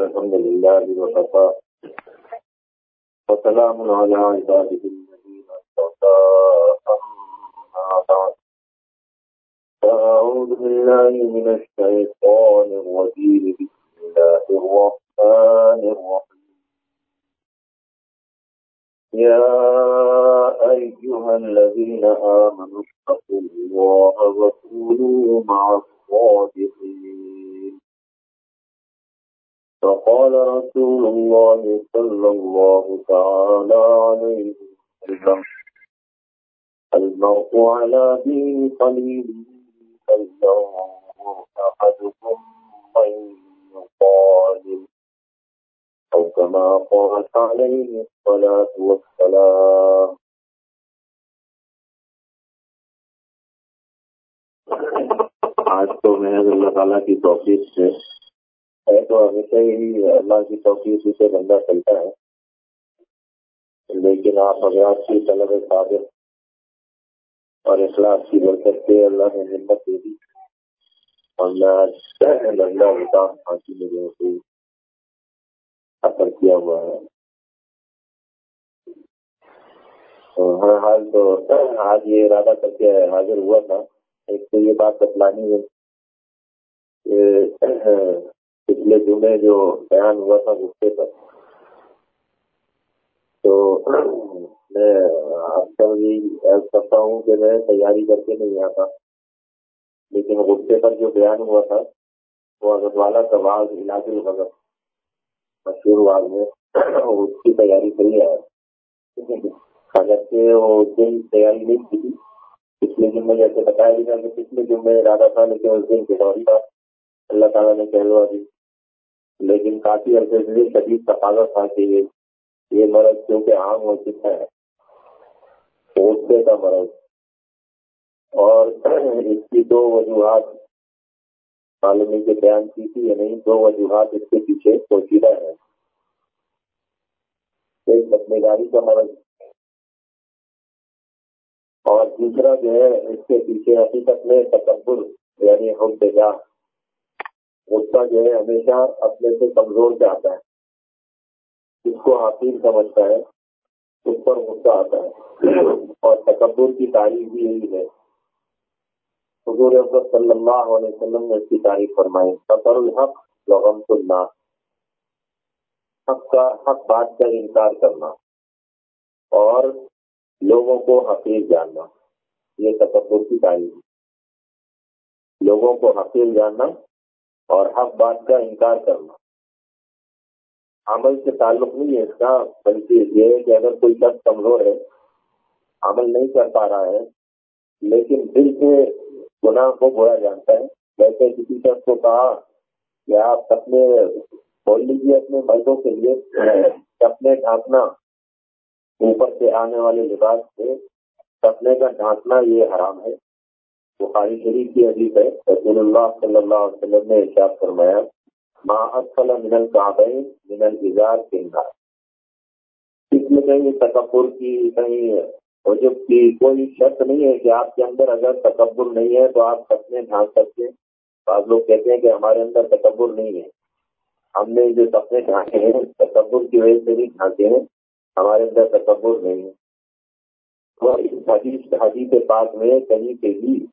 الحمد لله وكفى. وسلام على عباده الذين اصطفى. أما بعد. فأعوذ بالله من الشيطان الرجيم. بسم الله الرحمن الرحيم. يا أيها الذين آمنوا اتقوا الله وكونوا مع الصادقين. فقال رسول الله صلى الله تعالى عليه وسلم، المرء على دين قليل فلينظر أحدكم من يقال، أو كما قالت عليه الصلاة والسلام. آج تو محض اللہ تعالیٰ کی توفیق سے ہے تو ہمیشہ ہی اللہ کی توفیق سے بندہ چلتا ہے۔ لیکن آپ حضرات کی طلب صادق اور اخلاق کی برکت سے اللہ نے ہمت دے دی۔ اور میں لنگا ہوتا پھانسی میں جو ہے اثر کیا ہوا ہے۔ ہر حال تو آج یہ ارادہ کر کے حاضر ہوا تھا۔ ایک تو یہ بات بتلانی ہے کہ پچھلے جمعے جو بیان ہوا تھا غصے پر۔ تو میں آپ کا یہی کرتا ہوں کہ میں تیاری کر کے نہیں آتا۔ لیکن غصے پر جو بیان ہوا تھا، وہ حضرت والا کا علاج الغذر مشہور باغ میں اس کی تیاری کری ہے اگرچہ وہ اس دن تیاری نہیں کی پچھلے دن میں جیسے بتایا بھی تھا کہ پچھلے دن میں ارادہ تھا، لیکن اس دن کٹوری تھا۔ اللہ تعالیٰ نے کہلوا دی۔ لیکن کافی عرصے سے شدید تقاضا تھا کہ یہ مرض کیونکہ عام ہو چکا ہے، غصے کا مرض۔ اور اس کی دو وجوہات معلومی کے بیان کی تھی یا نہیں دو وجوہات اس کے پیچھے پوشیدہ ہے ایک اپنی گاڑی کا مرض اور دوسرا جو ہے اس کے پیچھے حقیقت میں تکبر یعنی حب جا غصہ جو ہے ہمیشہ اپنے سے کمزور سے آتا ہے۔ اس کو حاصل سمجھتا ہے، اس پر غصہ آتا ہے۔ اور تکبر کی تعریف بھی یہی ہے۔ حضور صلی اللہ علیہ وسلم نے اس کی تعریف فرمائی سفر الحق لغم اللہ حق کا حق بات کا انکار کرنا اور لوگوں کو حقیق جاننا، یہ تکبر کی تعریف۔ لوگوں کو حقیق جاننا اور حق بات کا انکار کرنا۔ عمل سے تعلق نہیں ہے اس کا بلکہ یہ ہے کہ اگر کوئی شخص کمزور ہے، عمل نہیں کر پا رہا ہے، لیکن دل سے گناہ کو برا جانتا ہے، جیسے کسی شخص کو کہا کہ آپ اپنے، بول لیجیے اپنے مردوں کے لیے اپنے ڈھانکنا، اوپر سے آنے والے لباس سے کپڑے کا ڈھانکنا یہ حرام ہے۔ بخاری شریف کی حدیث ہے، رسول اللہ صلی اللہ علیہ وسلم نے ارشاد فرمایا، ما اصل من القعبین من الازار کنگار اس میں کہیں تکبر کی کہیں عجب کی کوئی شرط نہیں ہے کہ آپ کے اندر اگر تکبر نہیں ہے تو آپ سپنے ڈھانک سکتے ہیں۔ بعض لوگ کہتے ہیں کہ ہمارے اندر تکبر نہیں ہے۔ ہم نے جو سپنے ڈھانکے ہیں، تکبر کی وجہ سے بھی ڈھانکے ہیں، ہمارے اندر تکبر نہیں ہے۔ حدیث حدیث پاک میں کہیں پہ بھی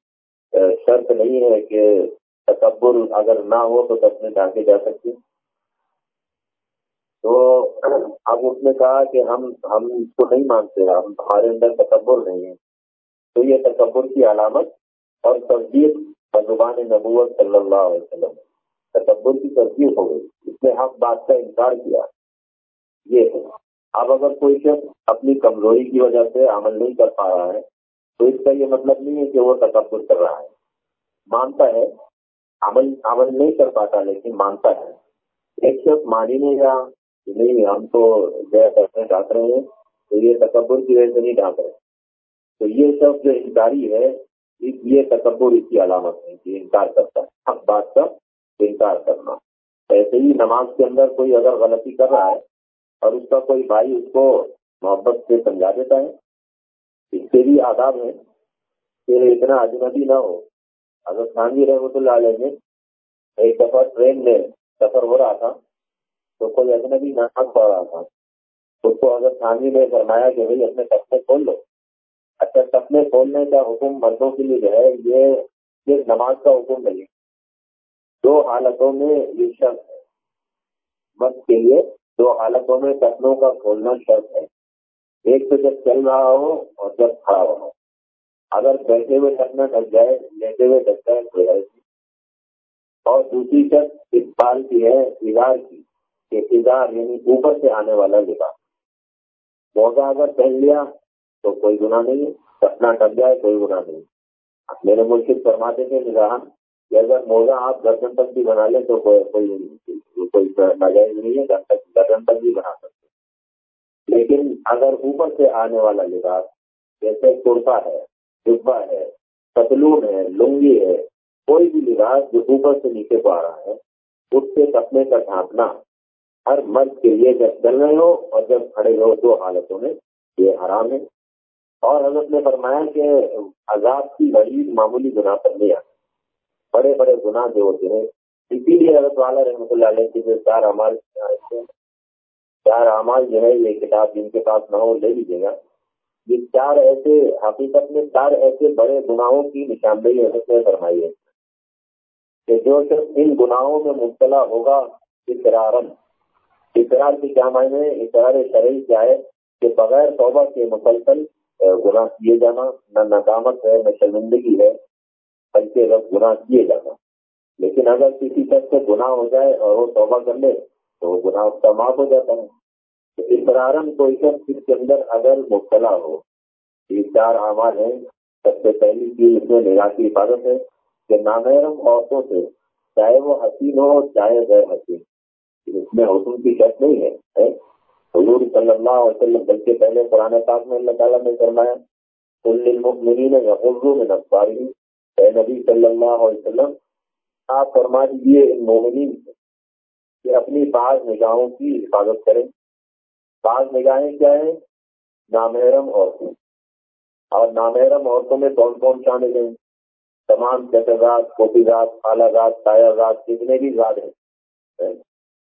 شرط نہیں ہے کہ تکبر اگر نہ ہو تو تصویر ڈھانکے جا سکتے۔ تو اب اس نے کہا کہ ہم ہم اس کو نہیں مانتے، ہم ہمارے اندر تکبر نہیں ہے۔ تو یہ تکبر کی علامت اور تصدیق زبان نبوت صلی اللہ علیہ وسلم۔ تکبر کی تصدیق ہو گئی، اس نے حق بات کا انکار کیا۔ یہ ہے۔ اب اگر کوئی شخص اپنی کمزوری کی وجہ سے عمل نہیں کر پا رہا ہے تو اس کا یہ مطلب نہیں ہے کہ وہ تکبر کر رہا ہے۔ مانتا ہے، عمل عمل نہیں کر پاتا، لیکن مانتا ہے۔ ایک شخص مان ہی نہیں رہا کہ نہیں، ہم تو گیا پیسے ڈھانک رہے ہیں، تو یہ تکبر کی وجہ سے نہیں ڈھانک رہے۔ تو یہ شخص جو انکاری ہے یہ تکبر اس کی علامت ہے کہ انکار کرتا ہے۔ حق بات کا انکار کرنا۔ ایسے ہی نماز کے اندر کوئی اگر غلطی کر رہا ہے اور اس کا کوئی بھائی اس کو محبت سے سمجھا دیتا ہے اس کے بھی آداب ہے کہ اتنا اجنبی نہ ہو۔ اگر خانگی جی رحمۃ اللہ علیہ نے ایک دفعہ ٹرین میں سفر ہو رہا تھا تو کوئی اجنبی نماز پڑھ رہا تھا۔ اس کو اگر خانوی جی نے فرمایا کہ بھائی اپنے کپڑے کھول لو۔ اچھا کپڑے کھولنے کا حکم مردوں کے لیے جو ہے، یہ صرف نماز کا حکم نہیں دو حالتوں میں یہ شرط ہے۔ مرد کے لیے دو حالتوں میں کپڑوں کا کھولنا شرط ہے۔ ایک تو جب چل رہا ہو اور جب کھڑا ہوا ہو۔ اگر بیٹھے ہوئے ٹکنا ڈھک جائے، لیٹے ہوئے ڈھک جائے تو اور دوسری شرط اقبال کی ہے ادار کی، کہ ادار یعنی اوپر سے آنے والا لباس موزہ اگر پہن لیا تو کوئی گناہ نہیں ہے۔ کٹنا جائے، کوئی گناہ نہیں۔ میرے ملک فرماتے تھے نگاہ کہ اگر موزہ آپ گردن تک بھی بنا لیں تو کوئی کوئی ناجائز نہیں ہے۔ گردن تک بھی بنا سکتے لیکن اگر اوپر سے آنے والا لباس جیسے کرتا ہے ڈبا ہے، پتلون ہے، لنگی ہے، کوئی بھی لباس جو اوپر سے نیچے کو آ رہا ہے، اس سے کپڑے کا ڈھانپنا ہر مرد کے لیے جب چل رہے ہو اور جب کھڑے ہو دو حالتوں میں یہ حرام ہے۔ اور حضرت نے فرمایا کہ عذاب کی وعید معمولی گناہ پر نہیں آتی بڑے بڑے گناہ جو ہوتے ہیں۔ اسی لیے حضرت والا رحمۃ اللہ علیہ کے چار امال چار امال جو ہے، یہ کتاب جن کے پاس نہ ہو، لے لیجیے گا۔ یہ چار ایسے حقیقت میں چار ایسے بڑے گناہوں کی نشاندہی حضرت نے فرمائی ہے کہ جو صرف ان گناہوں میں مبتلا ہوگا اقرارن اقرار کی کیا معنی اقرار شرعی کیا ہے؟ کہ بغیر توبہ کے مسلسل گناہ کیے جانا، نہ ندامت ہے، نہ شرمندگی ہے، بلکہ رب گناہ کیے جانا۔ لیکن اگر کسی شخص سے گناہ ہو جائے اور وہ توبہ کر لے، تو وہ گناہ اس کا معاف ہو جاتا ہے۔ اقرارن کوئی شخص اس کے اندر اگر مبتلا ہو، یہ چار اعمال ہیں۔ سب سے پہلی چیز اس میں نگاہ کی حفاظت ہے کہ نامحرم عورتوں سے چاہے وہ حسین ہو، چاہے غیر حسین۔ اس میں حسن کی شرط نہیں ہے حضور صلی اللہ علیہ وسلم بلکہ پہلے قرآن پاک میں اللہ تعالیٰ نے فرمایا المؤمنین یغضوا من ابصارهم۔ اے نبی صلی اللہ علیہ وسلم، آپ فرما دیجیے ان مومنین کہ اپنی بعض نگاہوں کی حفاظت کریں۔ بعض نگاہیں کیا ہیں؟ نامحرم عورتوں اور نامحرم عورتوں میں کون کون شامل ہیں؟ تمام جتزات کوپیزات خالہ زاد سایہ زاد جتنے بھی زاد ہیں۔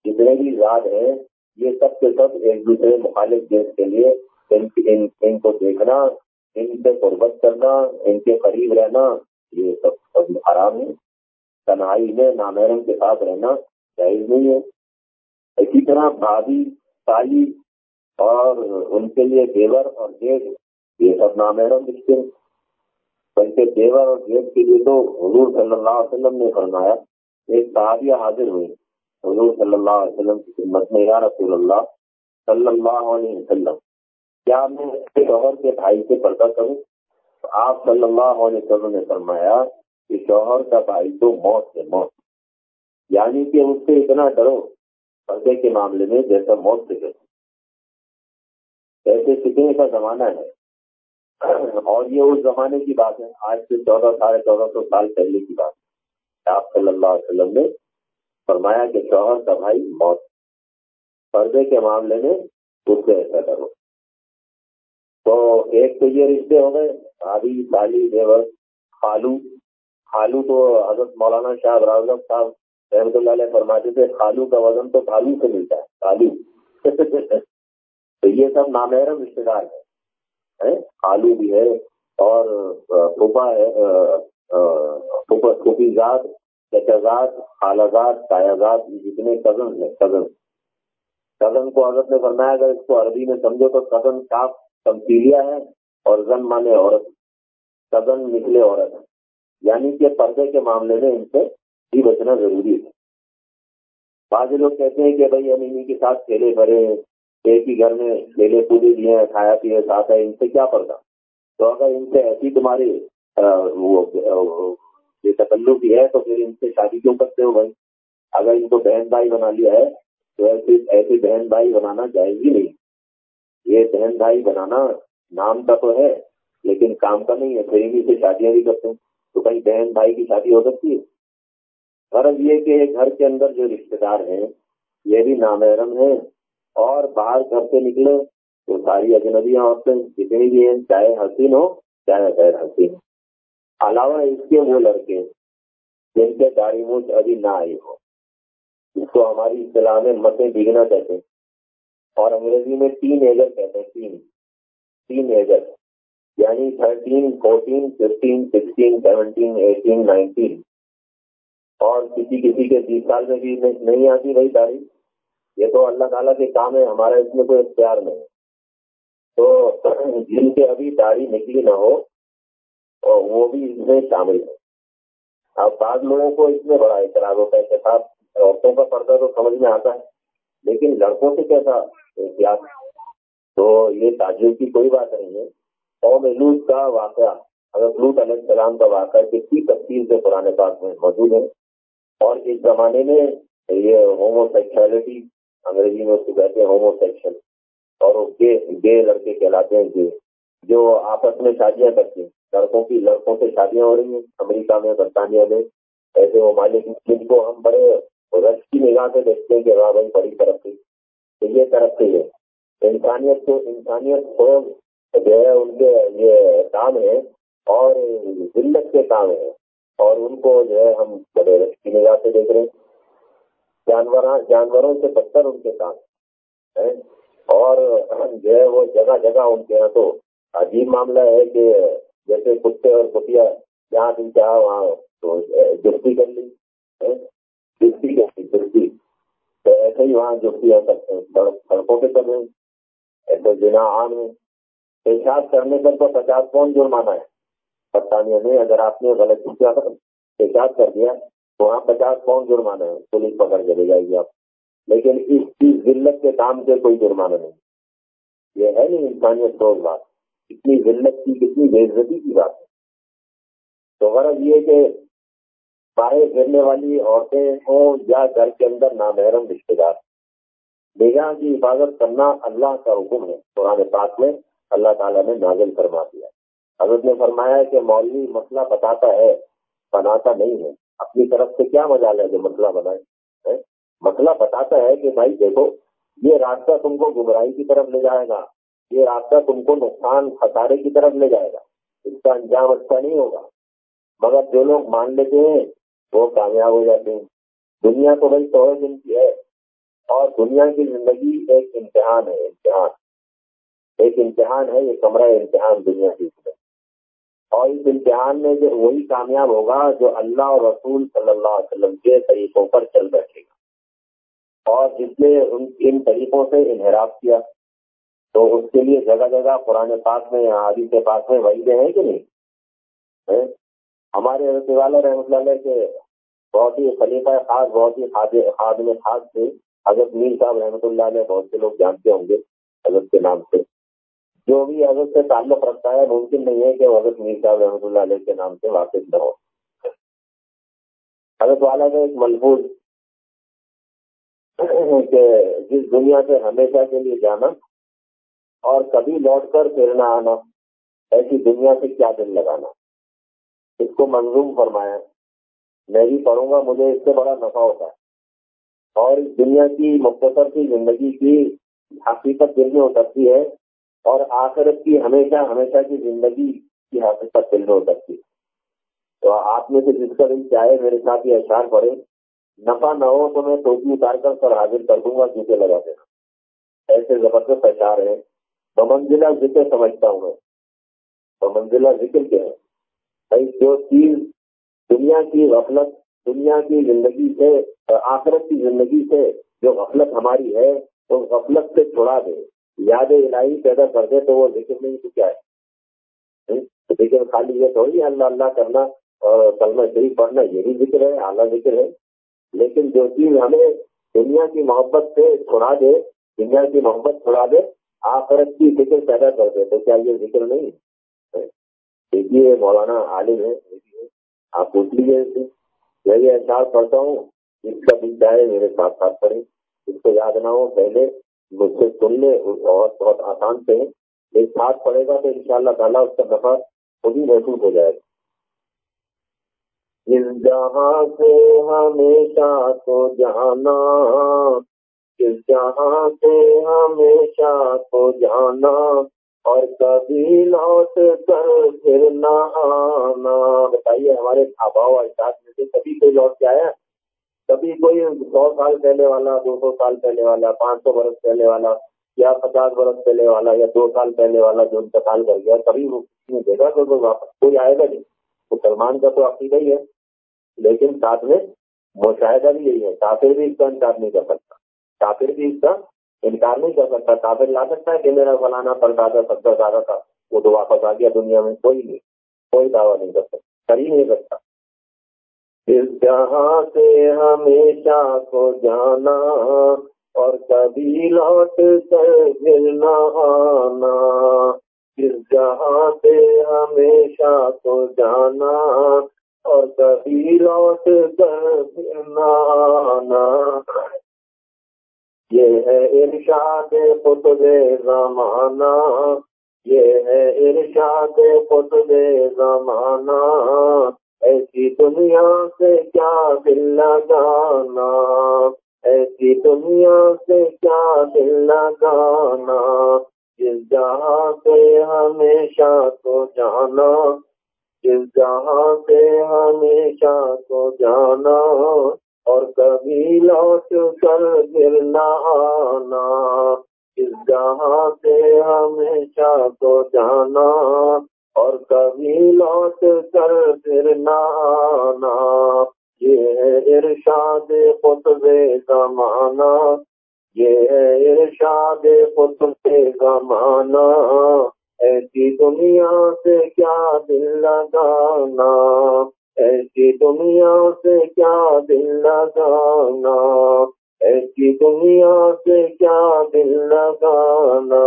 جتنے بھی زاد ہیں یہ سب کے سب ایک دوسرے مخالف دیش کے لیے ان, ان, ان کو دیکھنا ان سے قربت کرنا ان کے قریب رہنا یہ سب سب حرام ہے تنہائی میں نامحرم کے ساتھ رہنا جائز نہیں ہے۔ اسی طرح بھابھی تالی اور ان کے لیے دیور اور جیٹ یہ سب نامحرم رشتے بلکہ دیور اور جیٹ کے لیے تو حضور صلی اللہ علیہ وسلم نے فرمایا، ایک صحابیہ حاضر ہوئی حضور صلی اللہ علیہ وسلم کی خدمت میں، یا رسول اللہ صلی اللہ علیہ وسلم، کیا میں شوہر کے بھائی سے پردہ کروں؟ آپ صلی اللہ علیہ وسلم نے فرمایا کہ شوہر کا بھائی تو موت ہے موت۔ یعنی کہ اس سے اتنا ڈرو، پردے کے معاملے میں جیسا موت سے ڈرو۔ ایسے سیکھنے کا زمانہ ہے۔ اور یہ اس زمانے کی بات ہے۔ آج سے چودہ ساڑھے چودہ سو سال پہلے کی بات ہے۔ آپ صلی اللہ علیہ وسلم نے فرمایا کہ شوہر کا بھائی موت پردے کے معاملے میں اس سے ایسا کرو۔ تو ایک تو یہ رشتے ہو گئے۔ بھابھی، بالی، دیور، خالو۔ خالو تو حضرت مولانا شاہ راغب صاحب رحمت اللہ علیہ فرماتے تھے، خالو کا وزن تو خالو سے ملتا ہے۔ خالو۔ تو یہ سب نامحرم رشتے دار ہے خالو بھی ہے اور پھوپا ہے پھوپھی ذات چچازاد خالازاد تایازاد جتنے کزن ہیں کزن کزن کو حضرت نے فرمایا، اگر اس کو عربی میں سمجھو تو کزن کاف تمثیلیہ ہے اور زن مانے عورت۔ کزن نکلے عورت۔ ہے یعنی کہ پردے کے معاملے میں ان سے ہی بچنا ضروری ہے۔ بعض لوگ کہتے ہیں کہ بھائی ہم انہیں کے ساتھ کھیلے بھرے ایک ہی گھر میں کھیلے کودے دیے ہیں کھایا پیے ساتھ ہے ان سے کیا پردہ تو اگر ان سے ایسی تمہاری یہ تکلف بھی ہے تو پھر ان سے شادی کیوں کرتے ہو بھائی؟ اگر ان کو بہن بھائی بنا لیا ہے، تو ایسے ایسے بہن بھائی بنانا جائز ہی نہیں۔ یہ بہن بھائی بنانا نام کا تو ہے، لیکن کام کا نہیں ہے، پھر سے شادیاں بھی کرتے ہیں۔ تو کہیں بہن بھائی کی شادی ہو سکتی ہے؟ غرض یہ کہ گھر کے اندر جو رشتے دار ہیں، یہ بھی نامحرم ہیں۔ اور باہر گھر سے نکلے تو ساری اجنبیاں عورتیں جتنی بھی ہیں، چاہے حسین ہو، چاہے غیر حسین ہو۔ علاوہ اس کے وہ لڑکے جن کے داڑھی موچ ابھی نہ آئی ہو۔ جس کو ہماری اصطلاح میں متیں بگنا کہتے ہیں۔ اور انگریزی میں تین ایجر کہتے ہیں، تین۔ Teenager. یعنی thirteen, fourteen, fifteen, sixteen, seventeen, eighteen, nineteen. اور کسی کسی کے بیس سال میں بھی نہیں آتی بھائی تاریخ یہ تو اللہ تعالیٰ کے کام ہے، ہمارا اس میں کوئی اختیار نہیں۔ تو جن کے ابھی داڑھی نکلی نہ ہو، اور وہ بھی اس میں شامل ہے اب بعض لوگوں کو اس میں بڑا اعتراض ہوتا ہے کہ صاحب، عورتوں کا پردہ تو سمجھ میں آتا ہے، لیکن لڑکوں سے کیسا احتیاط؟ تو یہ تعجب کی کوئی بات نہیں ہے۔ قوم لوٹ کا واقعہ اگر لوٹ علیہ السلام کا واقعہ کتنی تفصیل سے پرانے پاس میں موجود ہے۔ اور اس زمانے میں یہ ہومو سیکچولیٹی انگریزی میں اس کو کہتے ہیں ہومو سیکشن اور وہ گے لڑکے کہلاتے ہیں گے، جو آپس میں شادیاں کرتے ہیں۔ لڑکوں کی، لڑکوں سے شادیاں ہو رہی ہیں، امریکہ میں، برطانیہ میں۔ ایسے ممالک جن کو ہم بڑے رش کی نگاہ سے دیکھتے ہیں کہ ہاں بھائی، بڑی ترقی۔ تو یہ ترقی ہے۔ انسانیت کو انسانیت کو جو ہے ان کے یہ کام ہے اور ذلت کے کام ہے۔ اور ان کو جو ہے ہم بڑے رش کی نگاہ سے دیکھ رہے ہیں۔ جانور جانوروں سے بدتر ان کے کام ہے اور جو ہے وہ جگہ جگہ ان کے یہاں تو عجیب معاملہ ہے کہ جیسے کتے اور کتیا جہاں بھی چاہا وہاں تو جفتی کر لی جفتی کر لی جفتی تو ایسے ہی وہاں جفتی سڑکوں پہ کر رہے ہیں۔ ایسے جنا عام ہے پیشاب کرنے پر تو پچاس کون جرمانہ ہے؟ برطانیہ میں اگر آپ نے غلط کیا پیشاب کر دیا۔ وہاں پچاس پاؤنڈ جرمانہ ہے؟ پولیس پکڑ کے لے جائے گی آپ۔ لیکن اس کی ذلت کے کام سے کوئی جرمانہ نہیں۔ یہ ہے نہیں انسانیت روز بات۔ کتنی ذلت کی کتنی بے عزتی کی بات۔ ہے تو غرض یہ کہ باہر گرنے والی عورتیں ہوں یا گھر کے اندر نامحرم رشتے دار۔ نگاہ کی حفاظت کرنا اللہ کا حکم ہے۔ قرآن پاک میں اللہ تعالیٰ نے نازل فرما دیا۔ حضرت نے فرمایا کہ مولوی مسئلہ بتاتا ہے، بناتا نہیں ہے۔ اپنی طرف سے کیا مزہ ہے جو مسئلہ بنائے مسئلہ بتاتا ہے کہ بھائی دیکھو، یہ راستہ تم کو گمراہی کی طرف لے جائے گا، یہ راستہ تم کو نقصان، خسارے کی طرف لے جائے گا۔ اس کا انجام اچھا نہیں ہوگا۔ مگر جو لوگ مان لیتے ہیں، وہ کامیاب ہو جاتے ہیں۔ دنیا تو بھائی سو دن کی ہے، اور دنیا کی زندگی ایک امتحان ہے، امتحان۔ ایک امتحان ہے، یہ کمرہ امتحان دنیا کی زندگی اور اس امتحان میں جو وہی کامیاب ہوگا جو اللہ اور رسول صلی اللہ علیہ وسلم کے طریقوں پر چل بیٹھے گا۔ اور جس نے ان طریقوں سے انحراف کیا، تو اس کے لیے جگہ جگہ پرانے پاک میں آدی کے پاس میں وہی ہیں کہ نہیں؟ ہمارے رضی والا رحمۃ اللہ کے بہت ہی خلیفہ خاص، بہت ہی خادم خاص تھے۔ حضرت میر صاحب رحمۃ اللہ علیہ بہت سے لوگ جانتے ہوں گے حضرت کے نام سے۔ جو بھی حضرت سے تعلق رکھتا ہے، ممکن نہیں ہے کہ وہ حضرت میر صاحب رحمۃ اللہ علیہ کے نام سے واقف نہ ہو۔ حضرت والا کا ایک ملبوظ کہ جس دنیا سے ہمیشہ کے لیے جانا اور کبھی لوٹ کر پھر نہ آنا، ایسی دنیا سے کیا دل لگانا؟ اس کو منظوم فرمایا۔ میں بھی پڑھوں گا، مجھے اس سے بڑا نفع ہوتا ہے۔ اور اس دنیا کی مختصر کی زندگی کی حقیقت دل میں اترتی ہے اور آخرت کی ہمیشہ ہمیشہ کی زندگی کی حقیقت دل ہو سکتی تو آپ میں سے جس کا دل چاہے میرے ساتھ یہ اشار پڑے نفع نہ ہو تو میں ٹوپی اتار کر سر حاضر کر دوں گا، جوتے لگا دینا۔ ایسے زبردست اشار ہے بمنزلہ ذکر سمجھتا ہوں میں۔ بمنزلہ ذکر کیا ہے؟ بھائی، جو چیز دنیا کی غفلت، دنیا کی زندگی سے، آخرت کی زندگی سے جو غفلت ہماری ہے وہ غفلت سے چھڑا دے۔ یاد الہی پیدا کر دے تو وہ ذکر نہیں تو کیا ہے؟ ذکر خالی یہ تھوڑی اللہ اللہ کرنا اور کلمہ شریف پڑھنا یہ بھی ذکر ہے، اعلیٰ ذکر ہے۔ لیکن جو چیز ہمیں دنیا کی محبت سے چھڑا دے، دنیا کی محبت چھڑا دے، آخرت کی فکر پیدا کر دے، تو کیا یہ ذکر نہیں؟ دیکھیے مولانا عالم ہے آپ پوچھ لیجیے میں یہ احساس پڑھتا ہوں جس کا دل چاہے میرے ساتھ ساتھ پڑھیں۔ اس کو یاد نہ ہو، پہلے مجھ سے سن لے اور بہت آسان سے ایک ساتھ پڑے گا تو ان شاء اللہ تعالیٰ اس کا نفع خود ہی محسوس ہو جائے گا۔ جس جہاں سے ہمیشہ کو جانا جس جہاں سے ہمیشہ کو جانا، اور کبھی لوٹ کر پھر نہ آنا۔ بتائیے ہمارے آبا و اجداد میں سے کبھی کوئی لوٹ کے آیا؟ کبھی کوئی سو سال پہلے والا، دو سو سال پہلے والا، پانچ سو برس پہلے والا یا پچاس برس پہلے والا یا دو سال پہلے والا جو انتقال کر گیا، کبھی وہ دیکھا تو واپس کوئی آئے گا نہیں۔ مسلمان کا تو عقیدہ ہی ہے، لیکن ساتھ میں مشاہدہ بھی یہی ہے، کافر بھی اس کا انکار نہیں کر سکتا۔ کافر بھی اس کا انکار نہیں کر سکتا۔ کافر لا سکتا ہے کہ میرا فلانا پر دادا ستر دادا تھا، وہ تو واپس آ گیا، دنیا میں کوئی نہیں، کوئی دعویٰ نہیں کر سکتا، کر ہی نہیں سکتا۔ اس جہاں سے ہمیشہ کو جانا اور کبھی لوٹ کر ملنا آنا۔ اس جہاں سے ہمیشہ کو جانا اور کبھی لوٹ کر ملنا آنا۔ یہ ہے ارشاد خطب زمانہ۔ یہ ہے ارشاد خطب زمانہ۔ ایسی دنیا سے کیا دل لگانا ایسی دنیا سے کیا دل لگانا جس جہاں سے ہمیشہ کو جانا، جس جہاں سے ہمیشہ کو جانا، اور کبھی لوٹ کر گرنا آنا۔ اس جہاں سے ہمیشہ کو جانا اور کبھی لوٹ کر پھر نانا یہ ارشاد قطب زمانہ یہ ارشاد قطب زمانہ ایسی دنیا سے کیا دل لگانا؟ ایسی دنیا سے کیا دل لگانا؟ ایسی دنیا سے کیا دل لگانا؟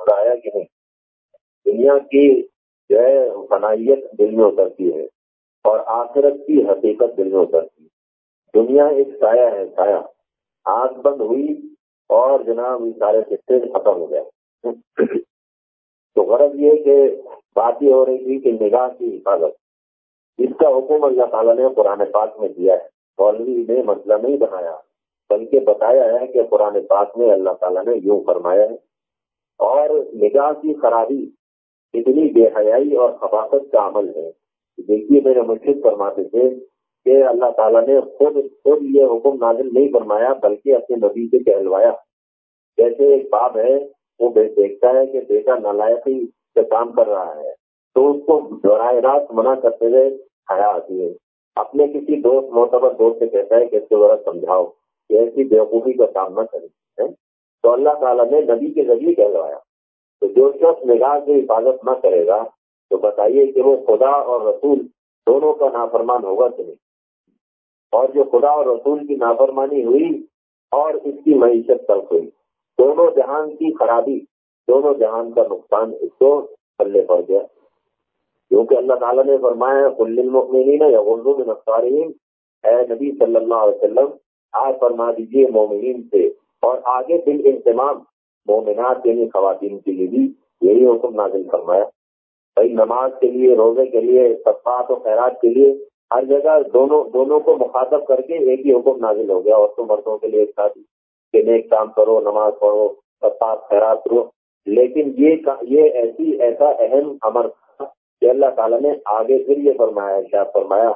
بتایا کہ نہیں؟ دنیا کی جو ہے فنائیت دل میں اترتی ہے اور آخرت کی حقیقت دل میں اترتی ہے۔ دنیا ایک سایہ ہے، سایہ۔ آنکھ بند ہوئی اور جناب یہ سارے سسٹم ختم ہو گئے۔ تو غرض یہ کہ بات یہ ہو رہی تھی کہ نگاہ کی حفاظت۔ اس کا حکم اللہ تعالیٰ نے قرآن پاک میں دیا ہے۔ مولوی نے مسئلہ نہیں بنایا، بلکہ بتایا ہے کہ قرآن پاک میں اللہ تعالیٰ نے یوں فرمایا ہے۔ اور نگاہ کی خرابی اتنی بے حیائی اور خباست کا عمل ہے دیکھیے میرے مرشد فرماتے تھے کہ اللہ تعالیٰ نے خود خود یہ حکم نازل نہیں فرمایا بلکہ اپنے نبی سے کہلوایا۔ جیسے ایک باپ ہے، وہ دیکھتا ہے کہ بیٹا نالائقی سے کام کر رہا ہے، تو اس کو براہ راست منع کرتے ہوئے حیا آتی ہے۔ اپنے کسی دوست، معتبر دوست سے کہتا ہے کہ اس کو ذرا سمجھاؤ کہ ایسی بیوقوفی کا کام نہ کرے تو اللہ تعالیٰ نے نبی کے ذریعے کہلوایا۔ تو جو شخص نگاہ کی حفاظت نہ کرے گا، تو بتائیے کہ وہ خدا اور رسول دونوں کا نافرمان ہوگا کہ نہیں؟ اور جو خدا اور رسول کی نافرمانی ہوئی اور اس کی معیشت تلخ ہوئی، دونوں جہان کی خرابی، دونوں جہان کا نقصان اس کو پلے پڑ گیا۔ کیونکہ اللہ تعالیٰ نے فرمایا کل یا اردو میں نقصارین اے نبی صلی اللہ علیہ وسلم آج فرما دیجیے مومنین سے، اور آگے دل اہتمام۔ مومنات یعنی خواتین کے لیے بھی یہی حکم نازل فرمایا۔ بھائی، نماز کے لیے، روزے کے لیے، صفات و خیرات کے لیے ہر جگہ دونوں دونوں کو مخاطب کر کے ایک ہی حکم نازل ہو گیا۔ عورتوں مردوں کے لیے ایک ساتھ کہ نیک کام کرو، نماز پڑھو، صفات، خیرات کرو۔ لیکن یہ یہ ایسی، ایسا اہم امر تھا کہ اللہ تعالیٰ نے آگے پھر یہ فرمایا، کیا فرمایا؟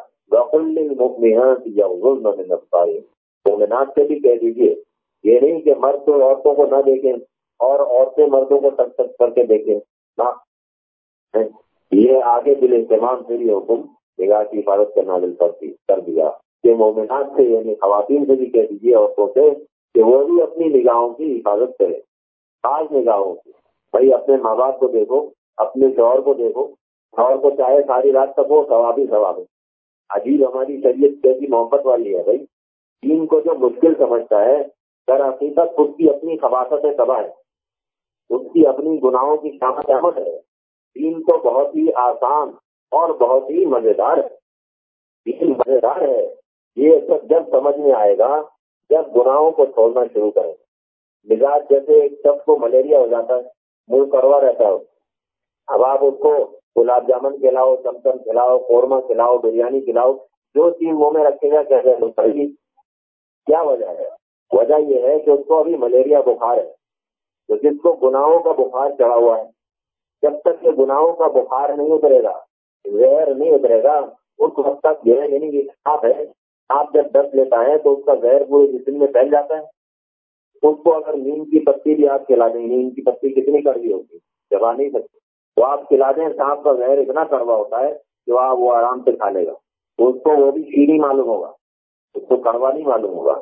مومنات سے بھی کہہ دیجیے یہ نہیں کہ مرد تو عورتوں کو نہ دیکھیں۔ اور عورتیں مردوں کو تک تک کر کے دیکھیں۔ نہ۔ یہ آگے دل اہتمام سے یہ حکم، نگاہ کی حفاظت کرنا دل کر دیا۔ کہ مومنات سے یعنی خواتین سے بھی کہہ دیجیے عورتوں سے کہ وہ بھی اپنی نگاہوں کی حفاظت کرے خاص نگاہوں کی بھائی، اپنے ماں باپ کو دیکھو، اپنے شوہر کو دیکھو۔ اور کو چاہے ساری رات تک وہ ثواب ہی ثواب ہے۔ عجیب ہماری شریعت کیسی محبت والی ہے بھائی۔ دین کو جو مشکل سمجھتا ہے، در حقیقت خود کی اپنی خباصت تباہ ہے۔ اس کی اپنی گناہوں کی شامت احمد ہے۔ دین تو بہت ہی آسان اور بہت ہی مزیدار ہے۔ دین مزیدار ہے۔ یہ سب جب سمجھ میں آئے گا، جب گناہوں کو چھوڑنا شروع کریں۔ مزاج جیسے ایک شخص کو ملیریا ہو جاتا ہے، منہ کروا رہتا ہے۔ اب آپ اس کو گلاب جامن کھلاؤ، چمچم کھلاؤ، قورمہ کھلاؤ، بریانی کھلاؤ، جو چیز منہ میں رکھے گا کیسے کیا وجہ ہے؟ وجہ یہ ہے کہ اس کو ابھی ملیریا بخار ہے۔ تو جس کو گناہوں کا بخار چڑھا ہوا ہے، جب تک یہ گناہوں کا بخار نہیں اترے گا زہر نہیں اترے گا، اس وقت تک یہ یعنی ہے آپ جب دس لیتا ہے تو اس کا زہر پورے جسم میں پھیل جاتا ہے۔ اس کو اگر نیم کی پتی بھی آپ کھلا دیں نیم کی پتی کتنی کڑوی ہوگی؟ چبا نہیں سکتی تو آپ کھلا دیں سانپ کا زہر اتنا کڑوا ہوتا ہے جو آپ وہ آرام سے کھا لے گا۔ تو اس کو وہ بھی شیریں معلوم ہوگا، اس کو کڑوا نہیں معلوم ہوگا۔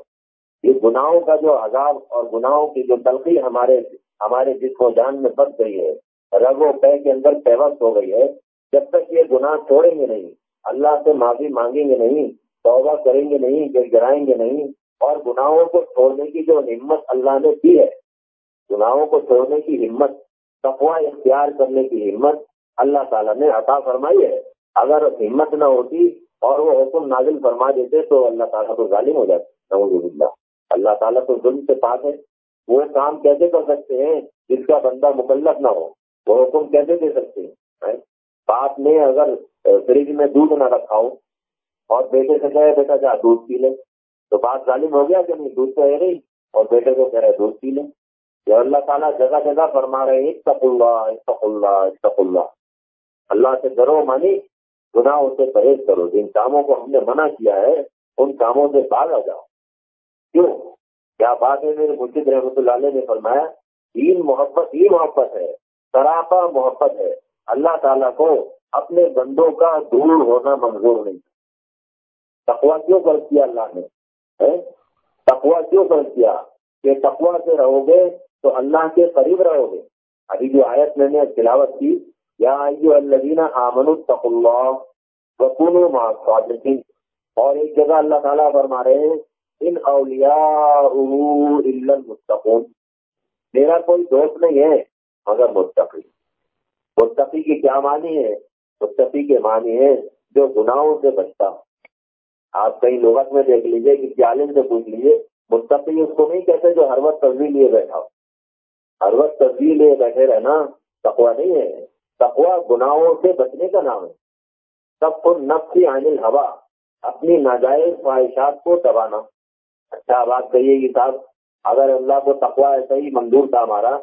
یہ گناہوں کا جو عذاب اور گناہوں کی جو تلخی ہمارے ہمارے جسم و جان میں بچ گئی ہے، رگ و پے کے اندر پیوست ہو گئی ہے، جب تک یہ گناہ چھوڑیں گے نہیں، اللہ سے معافی مانگیں گے نہیں، توبہ کریں گے نہیں گر گرائیں گے نہیں، اور گناہوں کو چھوڑنے کی جو ہمت اللہ نے دی ہے، گناہوں کو چھوڑنے کی ہمت تقوا اختیار کرنے کی ہمت اللہ تعالیٰ نے عطا فرمائی ہے۔ اگر ہمت نہ ہوتی اور وہ حکم نازل فرما دیتے تو اللہ تعالیٰ کو ظالم ہو جاتے نوز اللہ اللہ تعالیٰ تو ظلم سے پاس ہے۔ وہ کام کیسے کر سکتے ہیں جس کا بندہ مکلف نہ ہو؟ وہ حکم کیسے دے سکتے ہیں؟ باپ نے اگر فریج میں دودھ نہ رکھا ہو اور بیٹے سے کہے، بیٹا جا، دودھ پی لے۔ تو بات ظالم ہو گیا کہ نہیں؟ دودھ تو ہے نہیں۔ اور بیٹے کو کہہ رہے دودھ پی لے۔ یا اللہ تعالیٰ جگہ جگہ فرما رہے ہیں، اتق اللہ اتق اللہ اتق اللہ۔ اللہ سے ڈرو مانی گناہوں سے پرہیز کرو۔ جن کاموں کو ہم نے منع کیا ہے، ان کاموں سے باغ آ جاؤ۔ کیوں؟ کیا بات ہے؟ میرے مرشد رحمۃ اللہ علیہ نے فرمایا، دین محبت ہی محبت ہے، سراپا محبت ہے۔ اللہ تعالیٰ کو اپنے بندوں کا دور ہونا منظور نہیں۔ تقوا کیوں کر کیا اللہ نے؟ تقوا کیوں کر کیا؟ کہ تقوا سے رہو گے تو اللہ کے قریب رہو گے۔ ابھی جو آیت میں نے تلاوت کی، یا اللہ آمن اللہ وکون اور ایک جگہ اللہ تعالیٰ فرما رہے ہیں ان اولیاء المتقون۔ میرا کوئی دوست نہیں ہے مگر مستقی مستقی کی کیا معنی ہے؟ مستقی کے معنی ہے جو گناہوں سے بچتا ہو۔ آپ کئی لغت میں دیکھ لیجیے کہ عالم سے پوچھ لیجیے مستقی اس کو نہیں کہتے جو ہر وقت تصویر لیے بیٹھا ہو۔ ہر وقت تصویر لیے بیٹھے رہنا تقوا نہیں ہے۔ تقوا گناہوں سے بچنے کا نام ہے۔ سب کو نفسی عین ہوا اپنی ناجائز خواہشات کو دبانا۔ اچھا بات کہیے کہ صاحب؟ اگر اللہ کو تقوا ایسا ہی منظور تھا ہمارا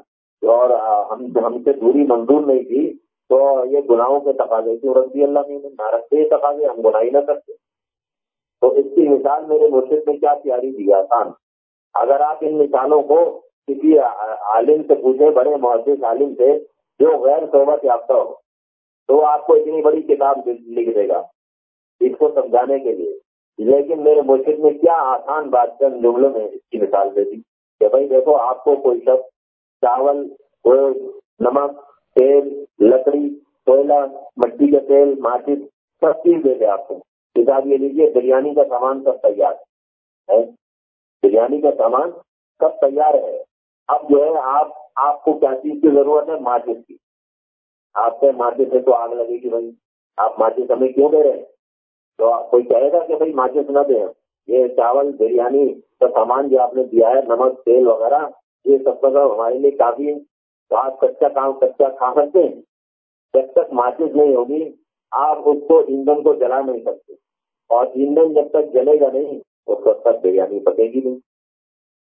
اور ہم ہم سے دوری منظور نہیں تھی، تو یہ گناہوں کے تقاضے کیوں رکھ اللہ نے نہ رکھتے یہ تقاضے، ہم گناہ ہی نہ کرتے۔ تو اس کی مثال میرے مرشد نے کیا تیاری دی، آسان۔ اگر آپ ان مثالوں کو کسی عالم سے پوچھیں، بڑے محدث عالم سے، جو غیر صحبت یافتہ ہو، تو آپ کو اتنی بڑی کتاب لکھ دے گا، اس کو سمجھانے کے لیے۔ لیکن میرے مرشد نے کیا آسان بات چند جملوں میں اس کی مثال دے دی کہ بھائی دیکھو، آپ کو کوئی شخص چاول نمک، تیل، لکڑی، کوئلہ، مٹی کا تیل ماچس سب چیز دے دے آپ کو۔ کتاب یہ لیجیے بریانی کا سامان سب تیار ہے۔ بریانی کا سامان سب تیار ہے۔ اب جو ہے، آپ آپ کو کیا چیز کی ضرورت ہے؟ ماچس کی۔ آپ کے ماچس سے تو آگ لگے گی بھائی۔ آپ ماچس ہمیں کیوں دے رہے ہیں؟ تو کوئی کہے گا کہ بھائی ماچس نہ دیں یہ چاول، بریانی کا سامان جو آپ نے دیا ہے، نمک، تیل وغیرہ، یہ سب کا ہمارے لیے کافی ہے تو آپ کچا کام، کچا کھا سکتے ہیں۔ جب تک ماچس نہیں ہوگی، آپ اس کو ایندھن کو جلا نہیں سکتے۔ اور ایندھن جب تک جلے گا نہیں، اس وقت تک بریانی پکے گی نہیں۔